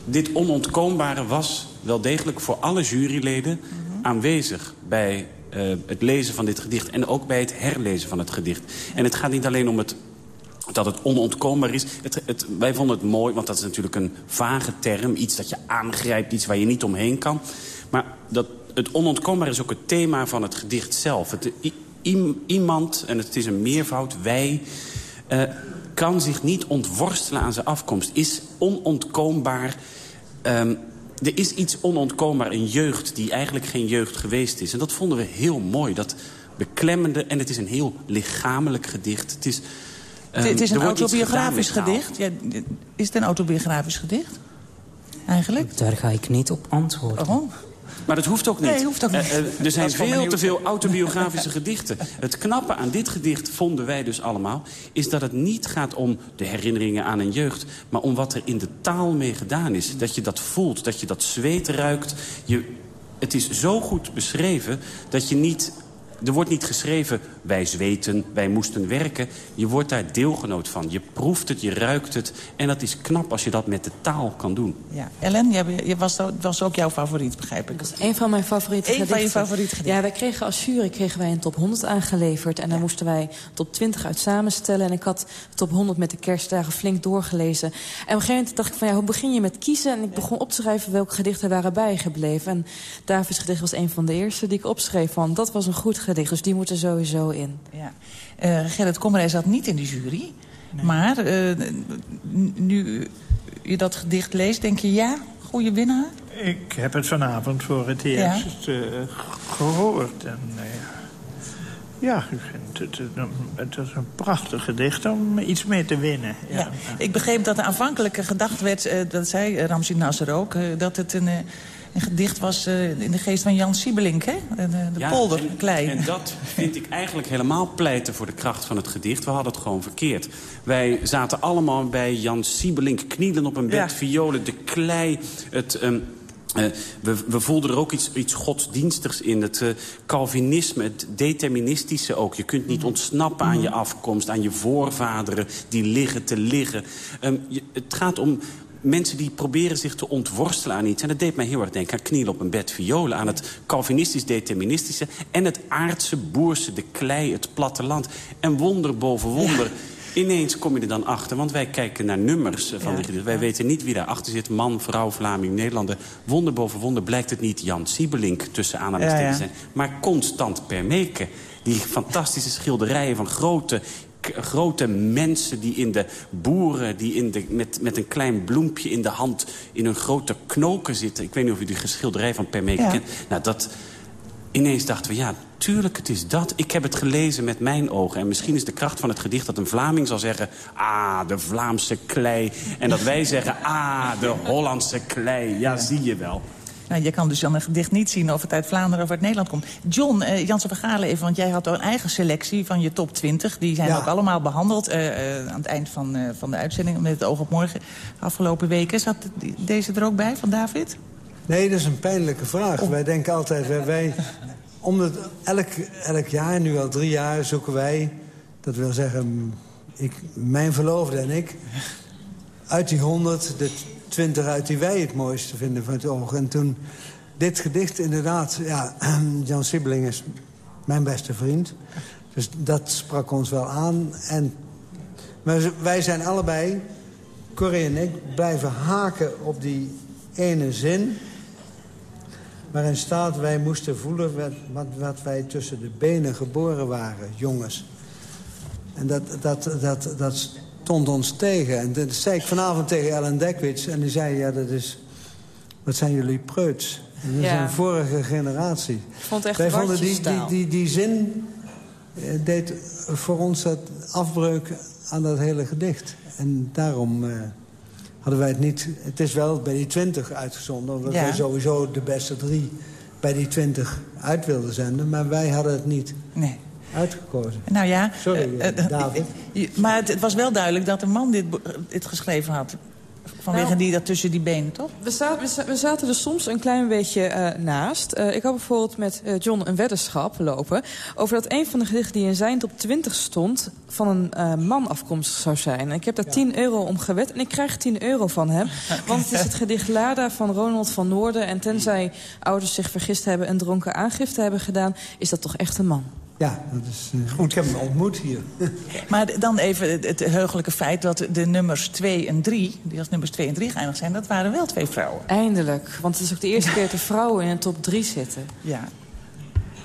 dit onontkoombare was wel degelijk voor alle juryleden aanwezig bij eh, het lezen van dit gedicht... en ook bij het herlezen van het gedicht. En het gaat niet alleen om het dat het onontkoombaar is. Het, het, wij vonden het mooi, want dat is natuurlijk een vage term. Iets dat je aangrijpt, iets waar je niet omheen kan. Maar dat, het onontkoombaar is ook het thema van het gedicht zelf. Het, i, iemand, en het is een meervoud, wij... Uh, kan zich niet ontworstelen aan zijn afkomst. Is onontkoombaar... Um, er is iets onontkoombaar in jeugd die eigenlijk geen jeugd geweest is. En dat vonden we heel mooi. Dat beklemmende, en het is een heel lichamelijk gedicht. Het is, um, het is een autobiografisch gedicht. Ja, is het een autobiografisch gedicht? Eigenlijk? Daar ga ik niet op antwoorden. Oh. Maar dat hoeft ook niet. Nee, hoeft ook niet. Uh, uh, er zijn veel te veel autobiografische gedichten. Het knappe aan dit gedicht, vonden wij dus allemaal... is dat het niet gaat om de herinneringen aan een jeugd... maar om wat er in de taal mee gedaan is. Dat je dat voelt, dat je dat zweet ruikt. Je, het is zo goed beschreven dat je niet er wordt niet geschreven, wij zweten, wij moesten werken. Je wordt daar deelgenoot van. Je proeft het, je ruikt het. En dat is knap als je dat met de taal kan doen. Ja. Ellen, je was, was ook jouw favoriet, begrijp ik. Dat is een van mijn favoriete Eén van je favoriete gedichten. Ja, wij kregen als jury kregen wij een top 100 aangeleverd. En daar moesten wij top 20 uit samenstellen. En ik had top 100 met de kerstdagen flink doorgelezen. En op een gegeven moment dacht ik van, ja, hoe begin je met kiezen? En ik begon op te schrijven welke gedichten waren bijgebleven. En Davids gedicht was een van de eerste die ik opschreef. Van, dat was een goed gedicht. Dus die moeten sowieso in. Ja. Uh, Gerrit Kommerij zat niet in de jury. Nee. Maar uh, nu je dat gedicht leest, denk je ja, goede winnaar? Ik heb het vanavond voor het eerst ja. uh, gehoord. En, ja, het, het, is een prachtig gedicht om iets mee te winnen. Ja. ja. Ik begreep dat er aanvankelijk gedacht werd, dat zei Ramsi Nasser ook... dat het een een gedicht was uh, in de geest van Jan Siebelink, hè? De, de ja, polderklei. En, en dat vind ik eigenlijk helemaal pleiten voor de kracht van het gedicht. We hadden het gewoon verkeerd. Wij zaten allemaal bij Jan Siebelink knielen op een bed, ja. violen, de klei, het... Um, uh, we, we voelden er ook iets, iets godsdienstigs in. Het uh, Calvinisme, het deterministische ook. Je kunt niet ontsnappen aan je afkomst, aan je voorvaderen... die liggen te liggen. Um, je, het gaat om mensen die proberen zich te ontworstelen aan iets. En dat deed mij heel erg denken aan knielen op een bed violen. Aan het Calvinistisch-deterministische en het aardse, boerse, de klei, het platteland. En wonder boven wonder... Ja. Ineens kom je er dan achter, want wij kijken naar nummers van ja, die. Wij ja. weten niet wie daarachter zit. Man, vrouw, Vlaming, Nederlander. Wonder boven wonder blijkt het niet Jan Siebelink tussen aanhalingstekens ja, zijn. Maar Constant Permeke. Die fantastische schilderijen van grote grote mensen die in de boeren... die in de, met, met een klein bloempje in de hand in een grote knoken zitten. Ik weet niet of u die geschilderij van Permeke ja. kent. Nou, dat... Ineens dachten we, ja, tuurlijk, het is dat. Ik heb het gelezen met mijn ogen. En misschien is de kracht van het gedicht dat een Vlaming zal zeggen... ah, de Vlaamse klei. En dat wij zeggen, ah, de Hollandse klei. Ja, zie je wel. Nou, je kan dus dan een gedicht niet zien of het uit Vlaanderen of uit Nederland komt. John, uh, Jansen Vergalen even, want jij had een eigen selectie van je top 20. Die zijn ja. ook allemaal behandeld uh, uh, aan het eind van, van de uitzending... met het oog op morgen afgelopen weken. Zat deze er ook bij, van David? Nee, dat is een pijnlijke vraag. Oh. Wij denken altijd, wij, wij omdat elk, elk jaar, nu al drie jaar, zoeken wij... dat wil zeggen, ik, mijn verloofde en ik... uit die honderd de twintig uit die wij het mooiste vinden van het oog. En toen dit gedicht inderdaad... Ja, Jan Sibbeling is mijn beste vriend. Dus dat sprak ons wel aan. En, maar wij zijn allebei, Corrie en ik, blijven haken op die ene zin... waarin staat, wij moesten voelen wat, wat, wat wij tussen de benen geboren waren, jongens. En dat, dat, dat, dat stond ons tegen. En dat zei ik vanavond tegen Ellen Dekwits. En die zei, ja, dat is... Wat zijn jullie preuts? En dat is Ja. een vorige generatie. Ik vond echt Wij vonden die, die, die, die zin eh, deed voor ons dat afbreuk aan dat hele gedicht. En daarom eh, hadden wij het niet... Het is wel bij die twintig uitgezonden. Omdat Ja. wij sowieso de beste drie bij die twintig uit wilden zenden. Maar wij hadden het niet Nee. Uitgekozen. Nou ja, Sorry, eh, eh, David. maar het, het was wel duidelijk dat een man dit, geschreven had. Vanwege Nou, die dat tussen die benen, toch? We, za- we za- we zaten er soms een klein beetje eh, naast. Eh, ik had bijvoorbeeld met eh, John een weddenschap lopen... over dat een van de gedichten die in zijn top 20 stond... van een eh, man afkomstig zou zijn. En ik heb daar 10 euro om gewet en ik krijg 10 euro van hem. Want het is het gedicht Lada van Ronald van Noorden... en tenzij ouders zich vergist hebben en dronken aangifte hebben gedaan... is dat toch echt een man. Ja, dat is eh, goed. Ik heb hem ontmoet hier. Maar dan even het, het heugelijke feit dat de nummers 2 en 3... die als nummers 2 en 3 geëindigd zijn, dat waren wel twee vrouwen. Eindelijk, want het is ook de eerste keer dat de vrouwen in de top 3 zitten. Ja.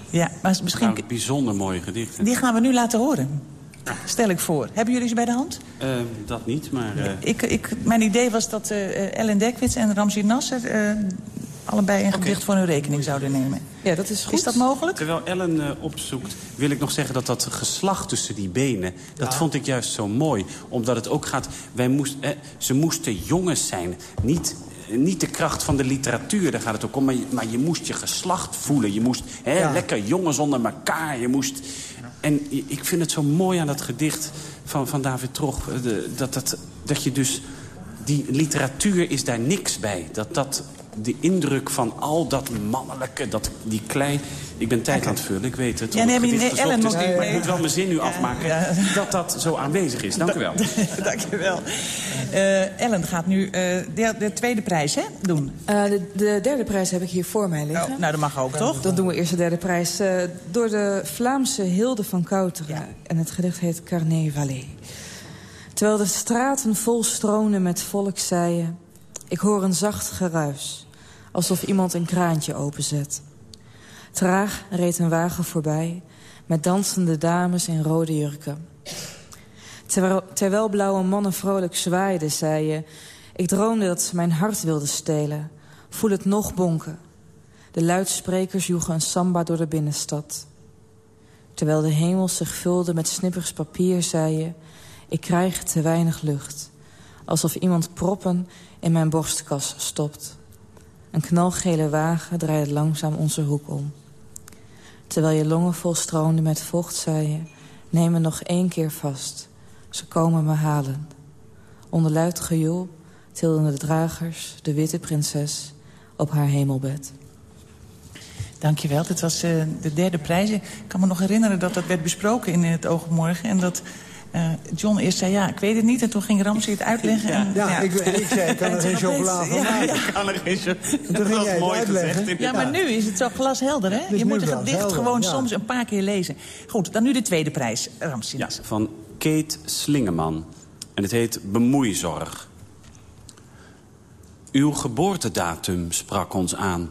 Ja, maar misschien... Nou, bijzonder mooie gedichten. Die gaan we nu laten horen. Stel ik voor. Hebben jullie ze bij de hand? Eh, dat niet, maar... eh, Ik, ik, mijn idee was dat eh, Ellen Dekwits en Ramzi Nasser... allebei een gedicht voor hun rekening zouden nemen. Ja, dat is goed. Is dat mogelijk? Terwijl Ellen eh, opzoekt, wil ik nog zeggen dat dat geslacht tussen die benen... dat vond ik juist zo mooi. Omdat het ook gaat... Wij moest, eh, ze moesten jongens zijn. Niet, eh, niet de kracht van de literatuur, daar gaat het ook om. Maar je, maar je moest je geslacht voelen. Je moest hè, Ja. lekker jongens onder elkaar. Je moest... En ik vind het zo mooi aan dat gedicht van, van David Trog... de- dat, dat, dat je dus... Die literatuur is daar niks bij. Dat dat de indruk van al dat mannelijke, dat, die klei... Ik ben tijd aan het vullen, ik weet het. Ja, nee, nee, Ellen is nog niet, niet. Maar ik moet wel mijn zin nu afmaken. Dat dat zo aanwezig is. Dank u wel. Dank je wel. Eh, Ellen gaat nu eh, de, de tweede prijs hè, doen. Eh, de, de derde prijs heb ik hier voor mij liggen. nou, dat mag ook, toch? Dan doen we eerst de derde prijs. eh, door de Vlaamse Hilde van Kouteren. En het gedicht heet Carnet Vallée. Terwijl de straten vol stroomden met volk zeien... ik hoor een zacht geruis, alsof iemand een kraantje openzet. Traag reed een wagen voorbij, met dansende dames in rode jurken. Terwijl, blauwe mannen vrolijk zwaaiden, zei je... ik droomde dat ze mijn hart wilden stelen. Voel het nog bonken. De luidsprekers joegen een samba door de binnenstad. Terwijl de hemel zich vulde met snippers papier, zei je... ik krijg te weinig lucht. Alsof iemand proppen in mijn borstkas stopt. Een knalgele wagen draaide langzaam onze hoek om. Terwijl je longen vol stroomden met vocht, zei je... neem me nog één keer vast. Ze komen me halen. Onder luid gejoel tilden de dragers de witte prinses op haar hemelbed. Dankjewel. Dit was eh, de derde prijs. Ik kan me nog herinneren dat dat werd besproken in het Oog op Morgen. En dat eh, John eerst zei, ja, ik weet het niet. En toen ging Ramsey het uitleggen. En, Ja, ik- ik zei, ik kan er geen chocola van maken. Ik kan er geen jij het mooi uitleggen. gezegd. Ja, maar nu is het zo glashelder, hè? Je moet een gedicht gewoon ja. soms een paar keer lezen. Goed, dan nu de tweede prijs, Ramsey. Ja, van Kate Slingeman. En het heet Bemoeizorg. Uw geboortedatum sprak ons aan.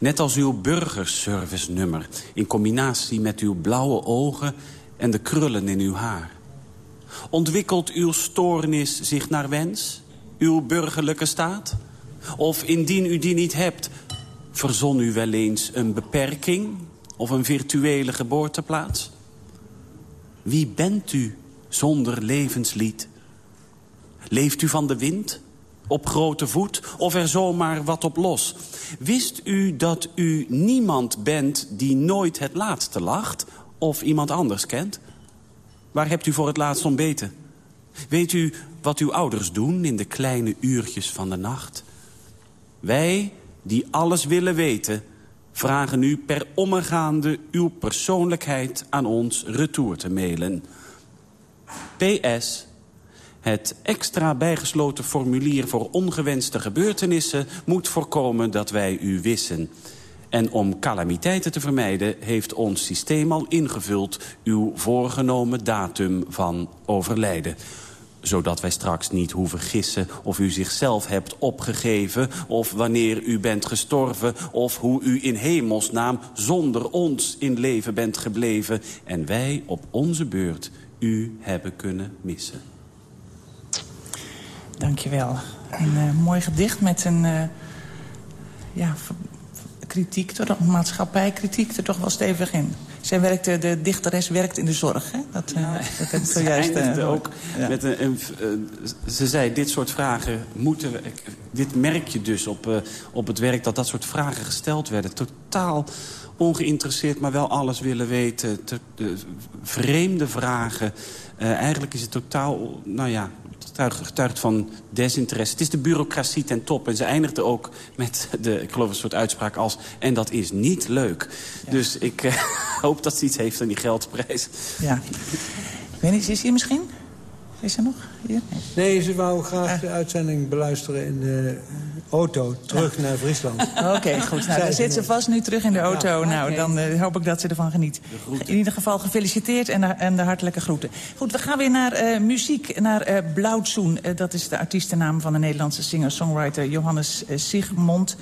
Net als uw burgerservice-nummer... in combinatie met uw blauwe ogen en de krullen in uw haar. Ontwikkelt uw stoornis zich naar wens? Uw burgerlijke staat? Of indien u die niet hebt... verzon u wel eens een beperking of een virtuele geboorteplaats? Wie bent u zonder levenslied? Leeft u van de wind? Op grote voet? Of er zomaar wat op los? Wist u dat u niemand bent die nooit het laatste lacht? Of iemand anders kent? Waar hebt u voor het laatst ontbeten? Weet u wat uw ouders doen in de kleine uurtjes van de nacht? Wij, die alles willen weten... vragen u per omgaande uw persoonlijkheid aan ons retour te mailen. PS. Het extra bijgesloten formulier voor ongewenste gebeurtenissen... moet voorkomen dat wij u wissen. En om calamiteiten te vermijden heeft ons systeem al ingevuld... uw voorgenomen datum van overlijden zodat wij straks niet hoeven gissen of u zichzelf hebt opgegeven... of wanneer u bent gestorven... of hoe u in hemelsnaam zonder ons in leven bent gebleven... en wij op onze beurt u hebben kunnen missen. Dankjewel. Een eh, mooi gedicht met een eh, ja, kritiek, toch, maatschappijkritiek er toch wel stevig in. Zij werkte, de dichteres werkt in de zorg, hè? Dat, eh, dat heb ik zojuist... eh, ook Ja. met een, een- eh, ze zei, dit soort vragen moeten we... Dit merk je dus op, eh, op het werk, dat dat soort vragen gesteld werden. Totaal ongeïnteresseerd, maar wel alles willen weten. Te, de, vreemde vragen. Eigenlijk is het totaal, nou ja, getuigt van desinteresse. Het is de bureaucratie ten top. En ze eindigde ook met, de, ik geloof een soort uitspraak als... en dat is niet leuk. Dus ik uh, hoop dat ze iets heeft aan die geldprijs. Ja. Ik weet niet, is hier misschien? Is er nog? Hier? Nee, ze wou graag de uitzending beluisteren in de auto terug naar Friesland. Oké, goed. Nou, dan zit ze vast nu terug in de auto. nou, dan uh, hoop ik dat ze ervan geniet. In ieder geval gefeliciteerd en de, en de hartelijke groeten. Goed, we gaan weer naar uh, muziek, naar uh, Blauwtsoen. dat is de artiestennaam van de Nederlandse singer-songwriter Johannes Sigmond.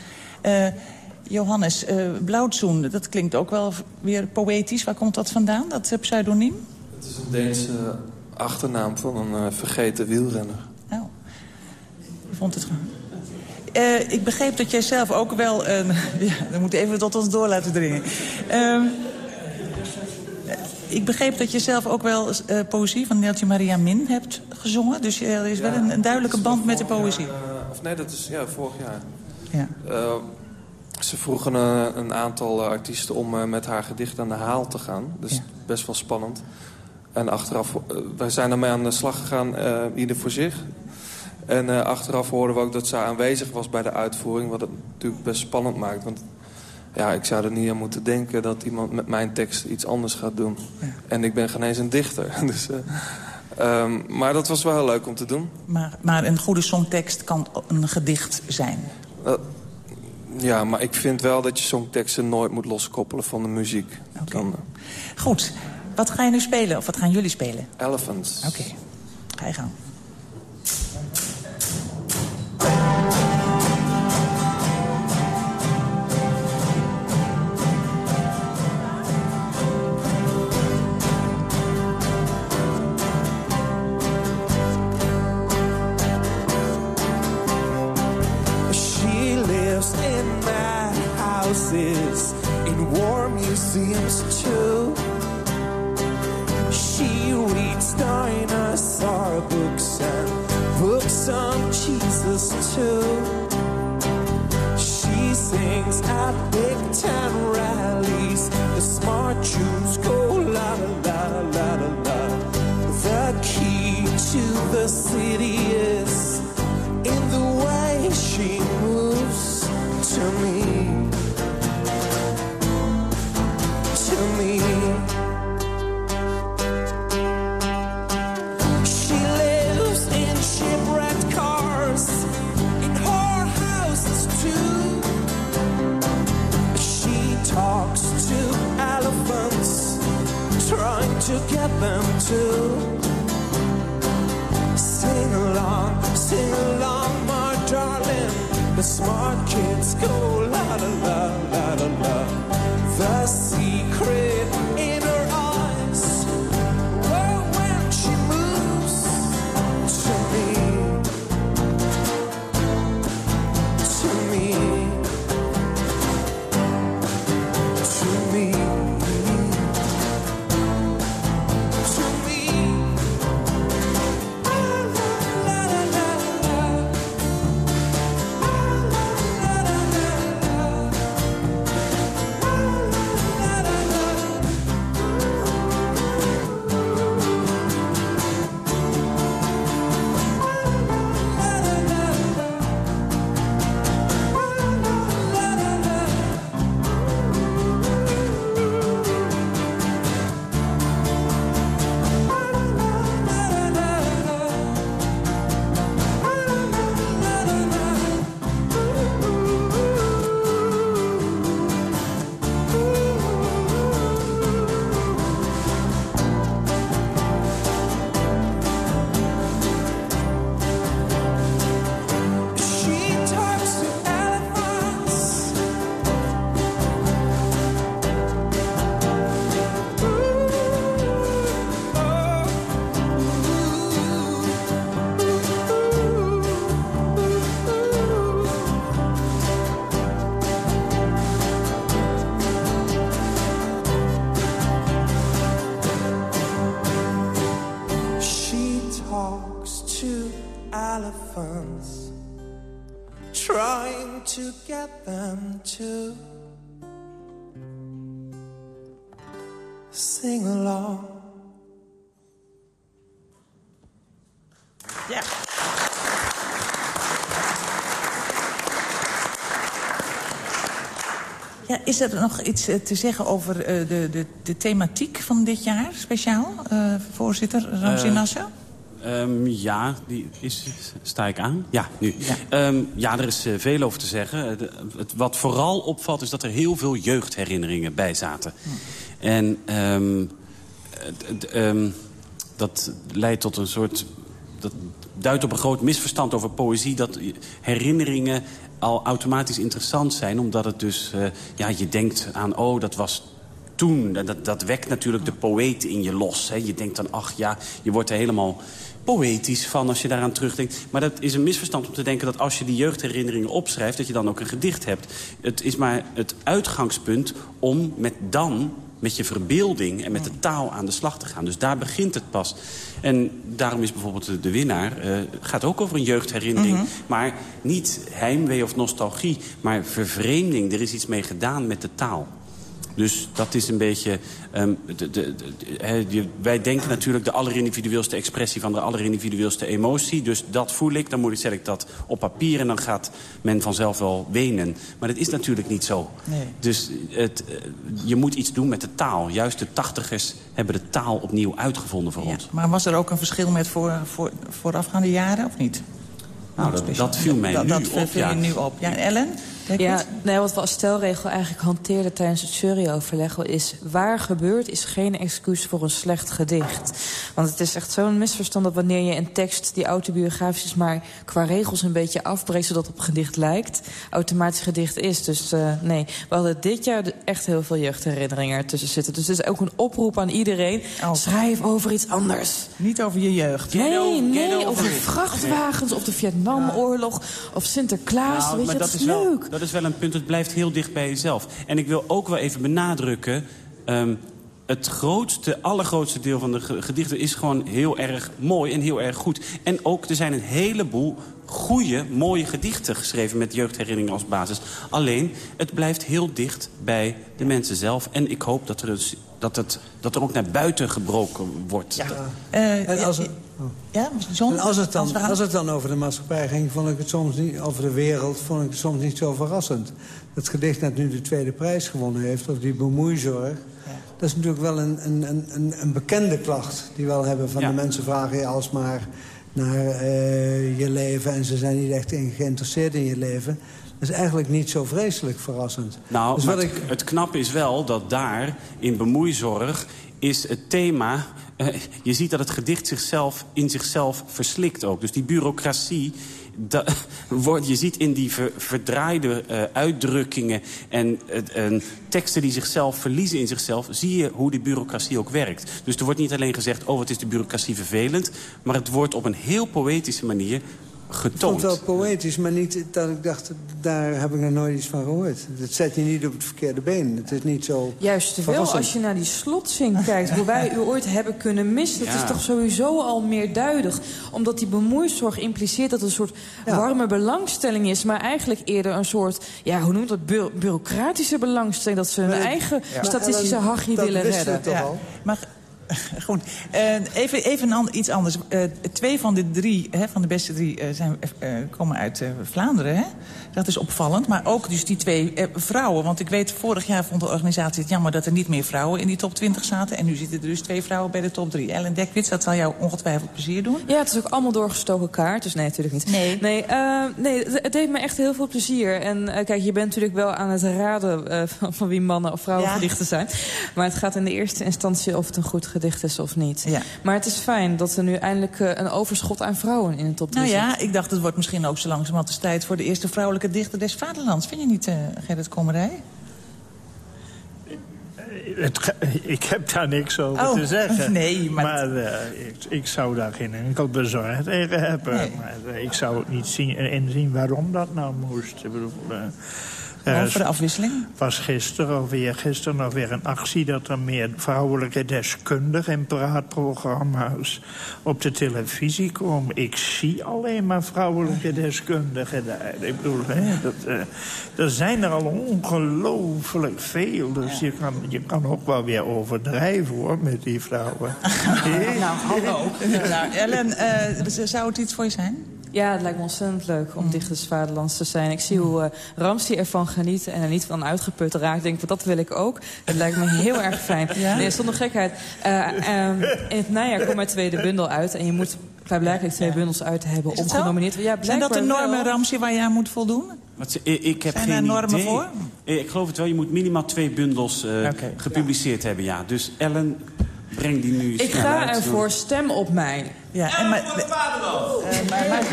Johannes, uh, Blauwtsoen, dat klinkt ook wel weer poëtisch. Waar komt dat vandaan, dat pseudoniem? Het is een Deense achternaam van een vergeten wielrenner. Oh, je vond het gewoon... Uh, ik begreep dat jij zelf ook wel... Een, ja, moet even tot ons door laten dringen. Uh, ik begreep dat je zelf ook wel poëzie van Neeltje Maria Min hebt gezongen. Dus er is wel een, een duidelijke band met de poëzie. of nee, dat is ja, vorig jaar. Ja. ze vroegen een aantal artiesten om met haar gedicht aan de haal te gaan. Dus ja. best wel spannend. En achteraf, wij zijn ermee aan de slag gegaan, ieder voor zich. En uh, achteraf hoorden we ook dat ze aanwezig was bij de uitvoering. Wat het natuurlijk best spannend maakt. Want ja, ik zou er niet aan moeten denken dat iemand met mijn tekst iets anders gaat doen. Ja. En ik ben geen eens een dichter. dus, uh, um, maar dat was wel heel leuk om te doen. Maar, maar een goede songtekst kan een gedicht zijn? Uh, ja, maar ik vind wel dat je songteksten nooit moet loskoppelen van de muziek. Okay. Dan, Goed. Wat ga je nu spelen? Of wat gaan jullie spelen? Elephants. Oké. Okay. Ga je gang. houses in war museums sing along. Ja. Ja, is er nog iets eh, te zeggen over uh, de, de, de thematiek van dit jaar speciaal, uh, voorzitter Ramzi Nasser? Um, ja, die is, sta ik aan? Ja, nu. Ja, um, ja er is uh, veel over te zeggen. De, het, wat vooral opvalt is dat er heel veel jeugdherinneringen bij zaten. Hm. En um, dat leidt tot een soort... Dat duidt op een groot misverstand over poëzie... dat herinneringen al automatisch interessant zijn. Omdat het dus, uh, ja, je denkt aan, oh, dat was toen. Dat, dat wekt natuurlijk de poëet in je los. Hè. Je denkt dan, ach ja, je wordt er helemaal poëtisch van als je daaraan terugdenkt. Maar dat is een misverstand om te denken dat als je die jeugdherinneringen opschrijft... dat je dan ook een gedicht hebt. Het is maar het uitgangspunt om met dan met je verbeelding en met de taal aan de slag te gaan. Dus daar begint het pas. En daarom is bijvoorbeeld de, winnaar... Uh, gaat ook over een jeugdherinnering. Mm -hmm. Maar niet heimwee of nostalgie, maar vervreemding. Er is iets mee gedaan met de taal. Dus dat is een beetje... Um, de, de, de, wij denken natuurlijk de allerindividueelste expressie van de allerindividueelste emotie. Dus dat voel ik, dan moet ik, zet ik dat op papier en dan gaat men vanzelf wel wenen. Maar dat is natuurlijk niet zo. Nee. Dus het, je moet iets doen met de taal. Juist de tachtigers hebben de taal opnieuw uitgevonden voor ja, ons. Maar was er ook een verschil met voor, voor, voorafgaande jaren of niet? Nou, dat, dat, viel mij dat, nu dat op. Ja. nu op. Ja, Ellen? Ja, nee, wat we als stelregel eigenlijk hanteerden tijdens het juryoverleg is... waar gebeurt is geen excuus voor een slecht gedicht. Want het is echt zo'n misverstand dat wanneer je een tekst die autobiografisch is... maar qua regels een beetje afbreekt zodat het op gedicht lijkt... automatisch gedicht is. Dus uh, nee, we hadden dit jaar echt heel veel jeugdherinneringen ertussen zitten. Dus het is ook een oproep aan iedereen. Oh. Schrijf over iets anders. Niet over je jeugd. Nee, Get nee, over over vrachtwagens of de Vietnamoorlog of Sinterklaas. Nou, Weet je, dat dat is wel- leuk. Dat is wel een punt, het blijft heel dicht bij jezelf. En ik wil ook wel even benadrukken... Um, het grootste, allergrootste deel van de gedichten is gewoon heel erg mooi en heel erg goed. En ook, er zijn een heleboel goede, mooie gedichten geschreven... met jeugdherinneringen als basis. Alleen, het blijft heel dicht bij de mensen zelf. En ik hoop dat er, dus, dat het, dat er ook naar buiten gebroken wordt. Ja. Uh, en als. Ja, en als, het dan, als het dan over de maatschappij ging, vond ik het soms niet, over de wereld, vond ik het soms niet zo verrassend. Het gedicht dat nu de tweede prijs gewonnen heeft, of die bemoeizorg... Ja. Dat is natuurlijk wel een, een, een, een bekende klacht die we wel hebben van ja. de mensen vragen je alsmaar naar uh, je leven... en ze zijn niet echt geïnteresseerd in je leven. Dat is eigenlijk niet zo vreselijk verrassend. Nou, dus wat het, ik... het knappe is wel dat daar in bemoeizorg is het thema... Uh, je ziet dat het gedicht zichzelf in zichzelf verslikt ook. Dus die bureaucratie wordt, je ziet in die ver, verdraaide uh, uitdrukkingen en teksten die zichzelf verliezen in zichzelf... zie je hoe die bureaucratie ook werkt. Dus er wordt niet alleen gezegd, oh wat is de bureaucratie vervelend... maar het wordt op een heel poëtische manier getoond. Ik vond het wel poëtisch, maar niet dat ik dacht... daar heb ik nog nooit iets van gehoord. Dat zet je niet op het verkeerde been. Het is niet zo Juist wel als je naar die slotzing kijkt... hoe wij u ooit hebben kunnen missen. Dat ja. is toch sowieso al meer duidelijk. Omdat die bemoeizorg impliceert dat het een soort ja. warme belangstelling is... maar eigenlijk eerder een soort, ja, hoe noemt dat, bu bureaucratische belangstelling... dat ze hun maar, eigen ja. statistische hachje willen redden. Toch al? Maar Goed. Uh, even even an iets anders. Uh, twee van de drie, hè, van de beste drie, uh, zijn, komen uit Vlaanderen. Hè? Dat is opvallend. Maar ook dus die twee vrouwen. Want ik weet, vorig jaar vond de organisatie het jammer... dat er niet meer vrouwen in die top 20 zaten. En nu zitten er dus twee vrouwen bij de top 3. Ellen Dekwits, dat zal jou ongetwijfeld plezier doen. Ja, het is ook allemaal doorgestoken kaart. Dus nee, natuurlijk niet. Nee. Nee, nee het deed me echt heel veel plezier. En kijk, je bent natuurlijk wel aan het raden... van, van wie mannen of vrouwen Ja. gedichten zijn. Maar het gaat in de eerste instantie of het een goed gedicht is of niet. Ja. Maar het is fijn dat er nu eindelijk uh, een overschot aan vrouwen in de top 3 Nou zit. ja, ik dacht het wordt misschien ook zo langzamerhand eens tijd... voor de eerste vrouwelijke dichter des vaderlands. Vind je niet, uh, Gerrit Kommerij? Het, ik heb daar niks over Oh, te zeggen. nee, maar- maar uh, ik, ik zou daar geen enkel bezorg tegen hebben. Nee. Maar uh, ik zou het niet zien, inzien waarom dat nou moest. Ik bedoel, uh, Gewoon voor de afwisseling? was gisteren of weer gisteren nog weer een actie... dat er meer vrouwelijke deskundigen in praatprogramma's op de televisie komen. Ik zie alleen maar vrouwelijke deskundigen daar. Ik bedoel, hè, dat, eh, er zijn er al ongelooflijk veel. Dus je, kan, je kan ook wel weer overdrijven, hoor, met die vrouwen. nou, hallo. nou, Ellen, eh, zou het iets voor je zijn? Ja, het lijkt me ontzettend leuk om dichter des vaderlands te zijn. Ik zie hoe uh, Ramsey ervan geniet en er niet van uitgeput raakt. Ik denk, dat wil ik ook. Het lijkt me heel erg fijn. Ja? Nee, zonder gekheid. Uh, um, in het najaar komt mijn tweede bundel uit. En je moet klaarblijkelijk twee bundels uit hebben om genomineerd Ja, Zijn dat de normen, Ramsey, waar je aan moet voldoen? Wat, ik, ik heb Zijn geen normen idee. voor? Ik geloof het wel. Je moet minimaal twee bundels uh, okay. gepubliceerd ja. hebben, ja. Dus Ellen, breng die nu Ik ga ervoor, stem op mij. Ja, en maar, uh, maar, maar,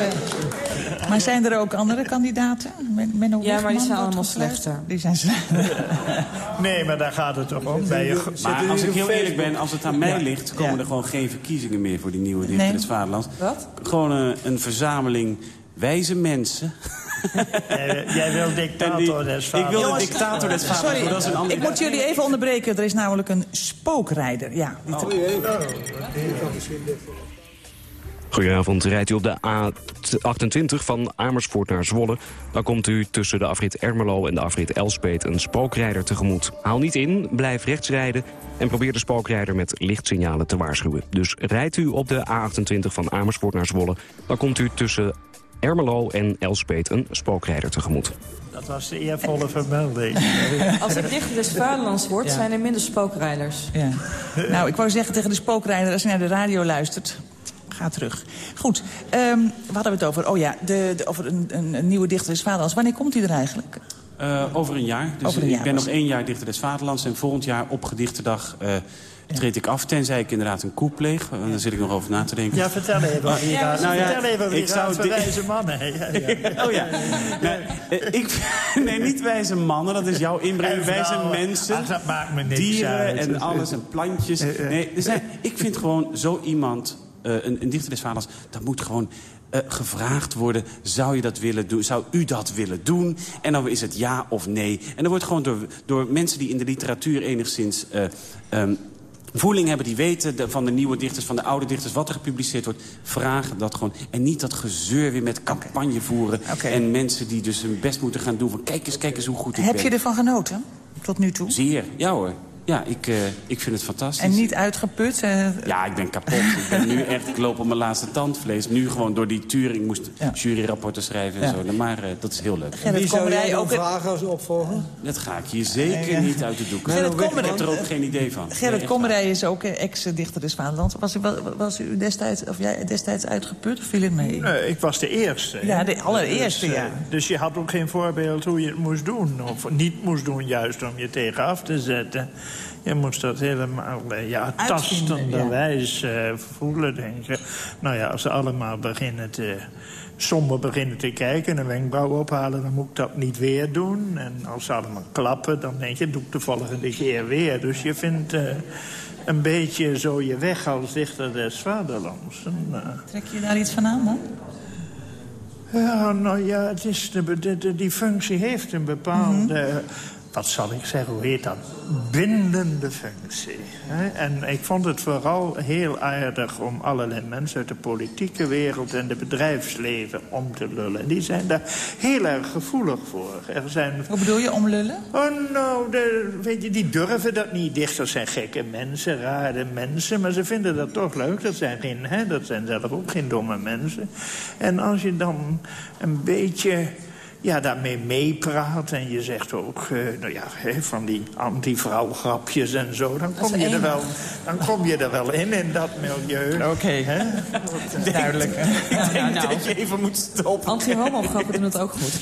maar, zijn er ook andere kandidaten? Men, ja, maar die zijn allemaal slechter. Die zijn slechter. nee, maar daar gaat het toch om. Bij je, maar als ik heel eerlijk ben, als het aan mij ja. ligt... komen ja. er gewoon geen verkiezingen meer voor die nieuwe dichter nee. des Vaderlands. Wat? Gewoon een, een verzameling wijze mensen... jij, jij wil dictator des vaders. Ik wil de dictator des vaders. Sorry, dat is een andere ik moet jullie even onderbreken. Er is namelijk een spookrijder. Ja, oh. Goedenavond, rijdt u op de A28 van Amersfoort naar Zwolle... dan komt u tussen de afrit Ermelo en de afrit Elspet een spookrijder tegemoet. Haal niet in, blijf rechts rijden en probeer de spookrijder met lichtsignalen te waarschuwen. Dus rijdt u op de A28 van Amersfoort naar Zwolle... dan komt u tussen Ermelo en Elspet een spookrijder tegemoet. Dat was de eervolle vermelding. Als ik dichter des vaderlands word, ja. zijn er minder spookrijders. Ja. Nou, ik wou zeggen tegen de spookrijder, als je naar de radio luistert... Ga terug. Goed, um, we hadden het over, oh ja, de, de, over een, een, een, nieuwe dichter des vaderlands. Wanneer komt hij er eigenlijk? Uh, over een jaar. Dus over een jaar ik ben nog één jaar dichter des vaderlands. En volgend jaar op gedichterdag... Uh, treed ik af, tenzij ik inderdaad een koep pleeg. En daar zit ik nog over na te denken. Ja, vertel even. Wie ja, nou ja, vertel even ik zou wijze mannen. Oh ja. Nou, ik, nee, niet wijze mannen, dat is jouw inbreng. Wijze mensen, Ach, dat maakt me niks dieren uit. en alles en plantjes. Nee, er zijn, ik vind gewoon zo iemand, uh, een, een dichter des vaders... dat moet gewoon uh, gevraagd worden, zou je dat willen doen? Zou u dat willen doen? En dan is het ja of nee. En dan wordt gewoon door, door mensen die in de literatuur enigszins... Uh, um, voeling hebben, die weten de, van de nieuwe dichters, van de oude dichters... wat er gepubliceerd wordt, vragen dat gewoon. En niet dat gezeur weer met campagne voeren... Okay. en mensen die dus hun best moeten gaan doen... van kijk eens, kijk eens hoe goed ik Heb ben. je ervan genoten, tot nu toe? Zeer, ja hoor. Ja, ik, uh, ik vind het fantastisch. En niet uitgeput? Uh... Ja, ik ben kapot. ik ben nu echt, ik loop op mijn laatste tandvlees. Nu gewoon door die tuur, ik moest ja. juryrapporten schrijven en ja. zo. Maar uh, dat is heel leuk. Wie zou jij ook vragen als opvolger? Dat ga ik je zeker niet uit de doek. Gerrit ik heb er ook geen idee van. Gerrit nee, Kommerij is ook ex-dichter des Vaderlands. Was, was, was u destijds, of jij destijds uitgeput of viel het mee? Nee, ik was de eerste. Ja, de allereerste, dus, ja. Dus je had ook geen voorbeeld hoe je het moest doen. Of niet moest doen, juist om je tegen af te zetten. Je moest dat helemaal ja, tastenderwijs uh, voelen, denken. Nou ja, als ze allemaal beginnen te, somber beginnen te kijken... en een wenkbrauw ophalen, dan moet ik dat niet weer doen. En als ze allemaal klappen, dan denk je, doe ik de volgende keer weer. Dus je vindt uh, een beetje zo je weg als dichter des vaderlands. En, uh, Trek je daar iets van aan dan? Ja, nou ja, het is de, de, de, die functie heeft een bepaalde... Mm -hmm wat zal ik zeggen, hoe heet dat? Bindende functie. En ik vond het vooral heel aardig om allerlei mensen uit de politieke wereld en het bedrijfsleven om te lullen. Die zijn daar heel erg gevoelig voor. Er zijn... Hoe bedoel je, omlullen? Oh, nou, de, weet je, die durven dat niet. Dichters zijn gekke mensen, rare mensen, maar ze vinden dat toch leuk. Dat zijn, geen, hè, dat zijn zelf ook geen domme mensen. En als je dan een beetje ja, daarmee meepraat. En je zegt ook, uh, nou ja, hè, van die anti-vrouwgrapjes en zo. Dan kom, je er wel, dan kom je er wel in, in dat milieu. Oké, okay. duidelijk. Ik denk ja, nou, dat je even moet stoppen. Anti-homo-grappen doen het ook goed.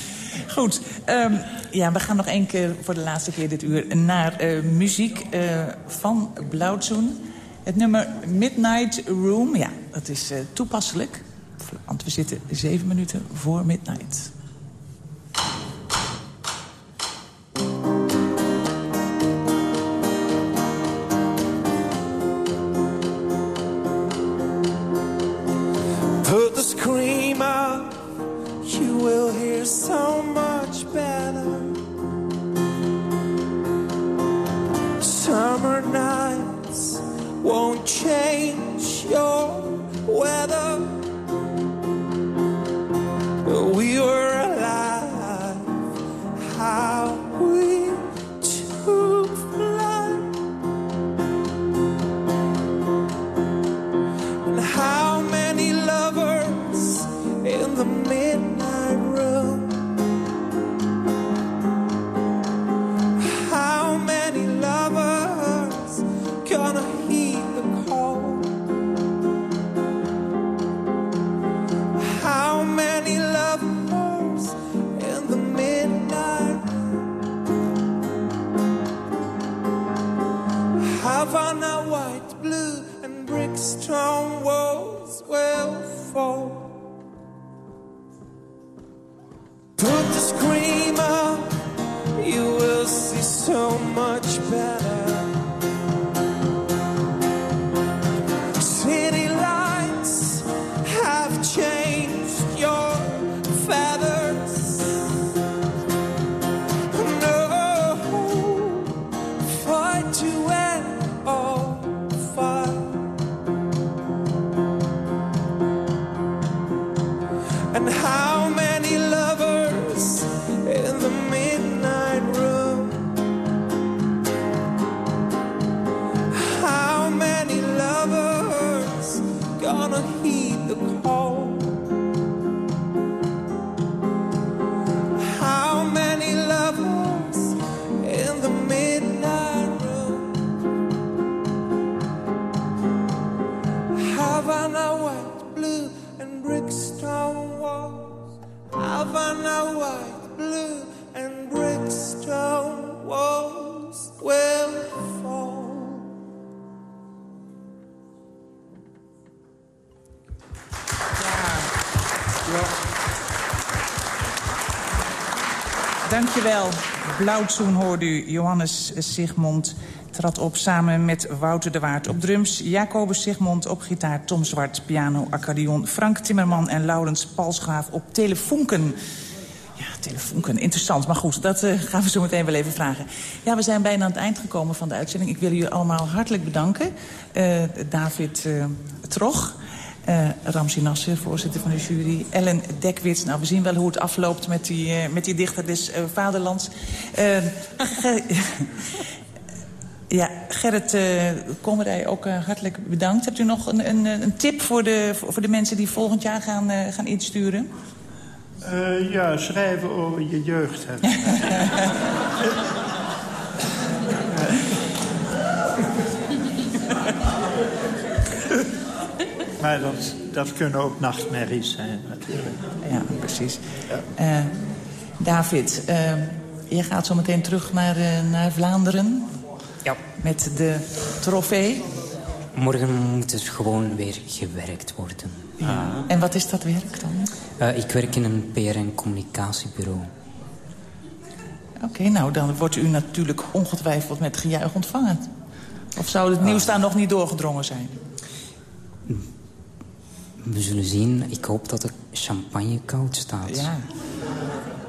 Goed, um, ja, we gaan nog één keer voor de laatste keer dit uur naar uh, muziek uh, van Blauwzoen. Het nummer Midnight Room, ja, dat is uh, toepasselijk. Want we zitten zeven minuten voor midnight. Blauwtsoen hoorde u. Johannes Sigmond trad op samen met Wouter de Waard op drums... Jacobus Sigmond op gitaar, Tom Zwart, piano, accordeon... Frank Timmerman en Laurens Palsgraaf op telefonken. Ja, telefonken, interessant. Maar goed, dat uh, gaan we zo meteen wel even vragen. Ja, we zijn bijna aan het eind gekomen van de uitzending. Ik wil jullie allemaal hartelijk bedanken. Uh, David uh, Trog... Uh, Ramsi Nasser, voorzitter van de jury. Ellen Dekwits. Nou, we zien wel hoe het afloopt met die, uh, met die dichter des uh, vaderlands. ja, Gerrit Kommerij ook hartelijk bedankt. Hebt u nog een, een, een tip voor de, voor de mensen die volgend jaar gaan, gaan insturen? ja, schrijven over je jeugd. Maar dat, dat kunnen ook nachtmerries zijn, natuurlijk. Ja, precies. Ja. Uh, David, uh, je gaat zo meteen terug naar, uh, naar Vlaanderen. Ja. Met de trofee. Morgen moet het gewoon weer gewerkt worden. Ja. En wat is dat werk dan? ik werk in een PR- en communicatiebureau. Oké, okay, nou dan wordt u natuurlijk ongetwijfeld met gejuich ontvangen. Of zou het nieuws daar nog niet doorgedrongen zijn? We zullen zien. Ik hoop dat er champagne koud staat. Ja,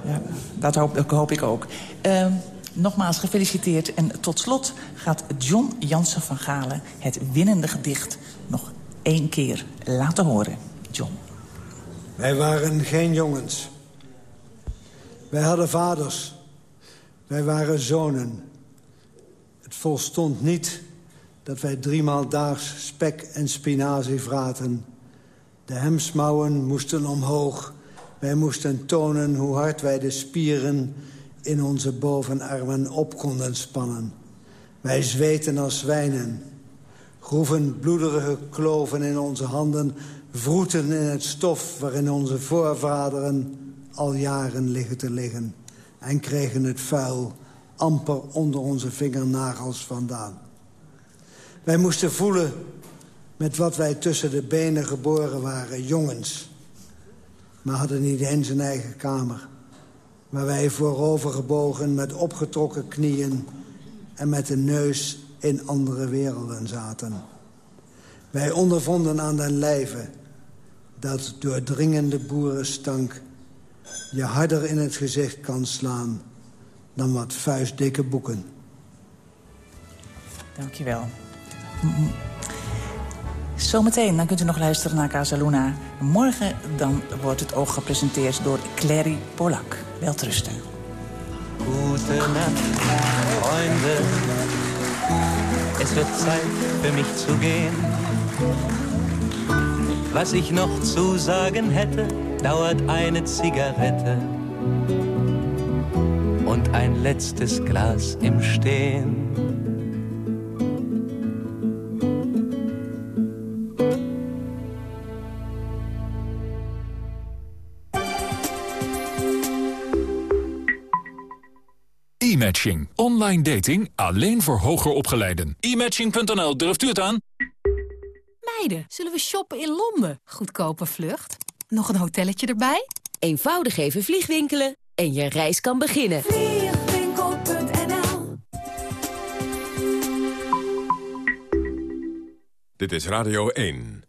ja dat, hoop, dat hoop ik ook. Uh, nogmaals gefeliciteerd. En tot slot gaat John Jansen van Galen het winnende gedicht nog één keer laten horen. John. Wij waren geen jongens. Wij hadden vaders. Wij waren zonen. Het volstond niet dat wij driemaal daags spek en spinazie vraten... De hemsmouwen moesten omhoog. Wij moesten tonen hoe hard wij de spieren in onze bovenarmen op konden spannen. Wij zweten als zwijnen. Groeven bloederige kloven in onze handen... vroeten in het stof waarin onze voorvaderen al jaren liggen te liggen... en kregen het vuil amper onder onze vingernagels vandaan. Wij moesten voelen met wat wij tussen de benen geboren waren, jongens. Maar hadden niet eens een eigen kamer. Waar wij voorover gebogen met opgetrokken knieën... en met de neus in andere werelden zaten. Wij ondervonden aan den lijve dat doordringende boerenstank... je harder in het gezicht kan slaan dan wat vuistdikke boeken. Dank je wel. Zometeen, dan kunt u nog luisteren naar Casaluna. Morgen dan wordt het oog gepresenteerd door Clary Polak. Welterusten. Gute Nacht, Freunde. Es wird Zeit für mich zu gehen. Was ich noch zu sagen hätte, dauert eine Zigarette und ein letztes Glas im Stehen. E-matching. Online dating alleen voor hoger opgeleiden. E-matching.nl, durft u het aan? Meiden, zullen we shoppen in Londen? Goedkope vlucht. Nog een hotelletje erbij? Eenvoudig even vliegwinkelen en je reis kan beginnen. Vliegwinkel.nl Dit is Radio 1.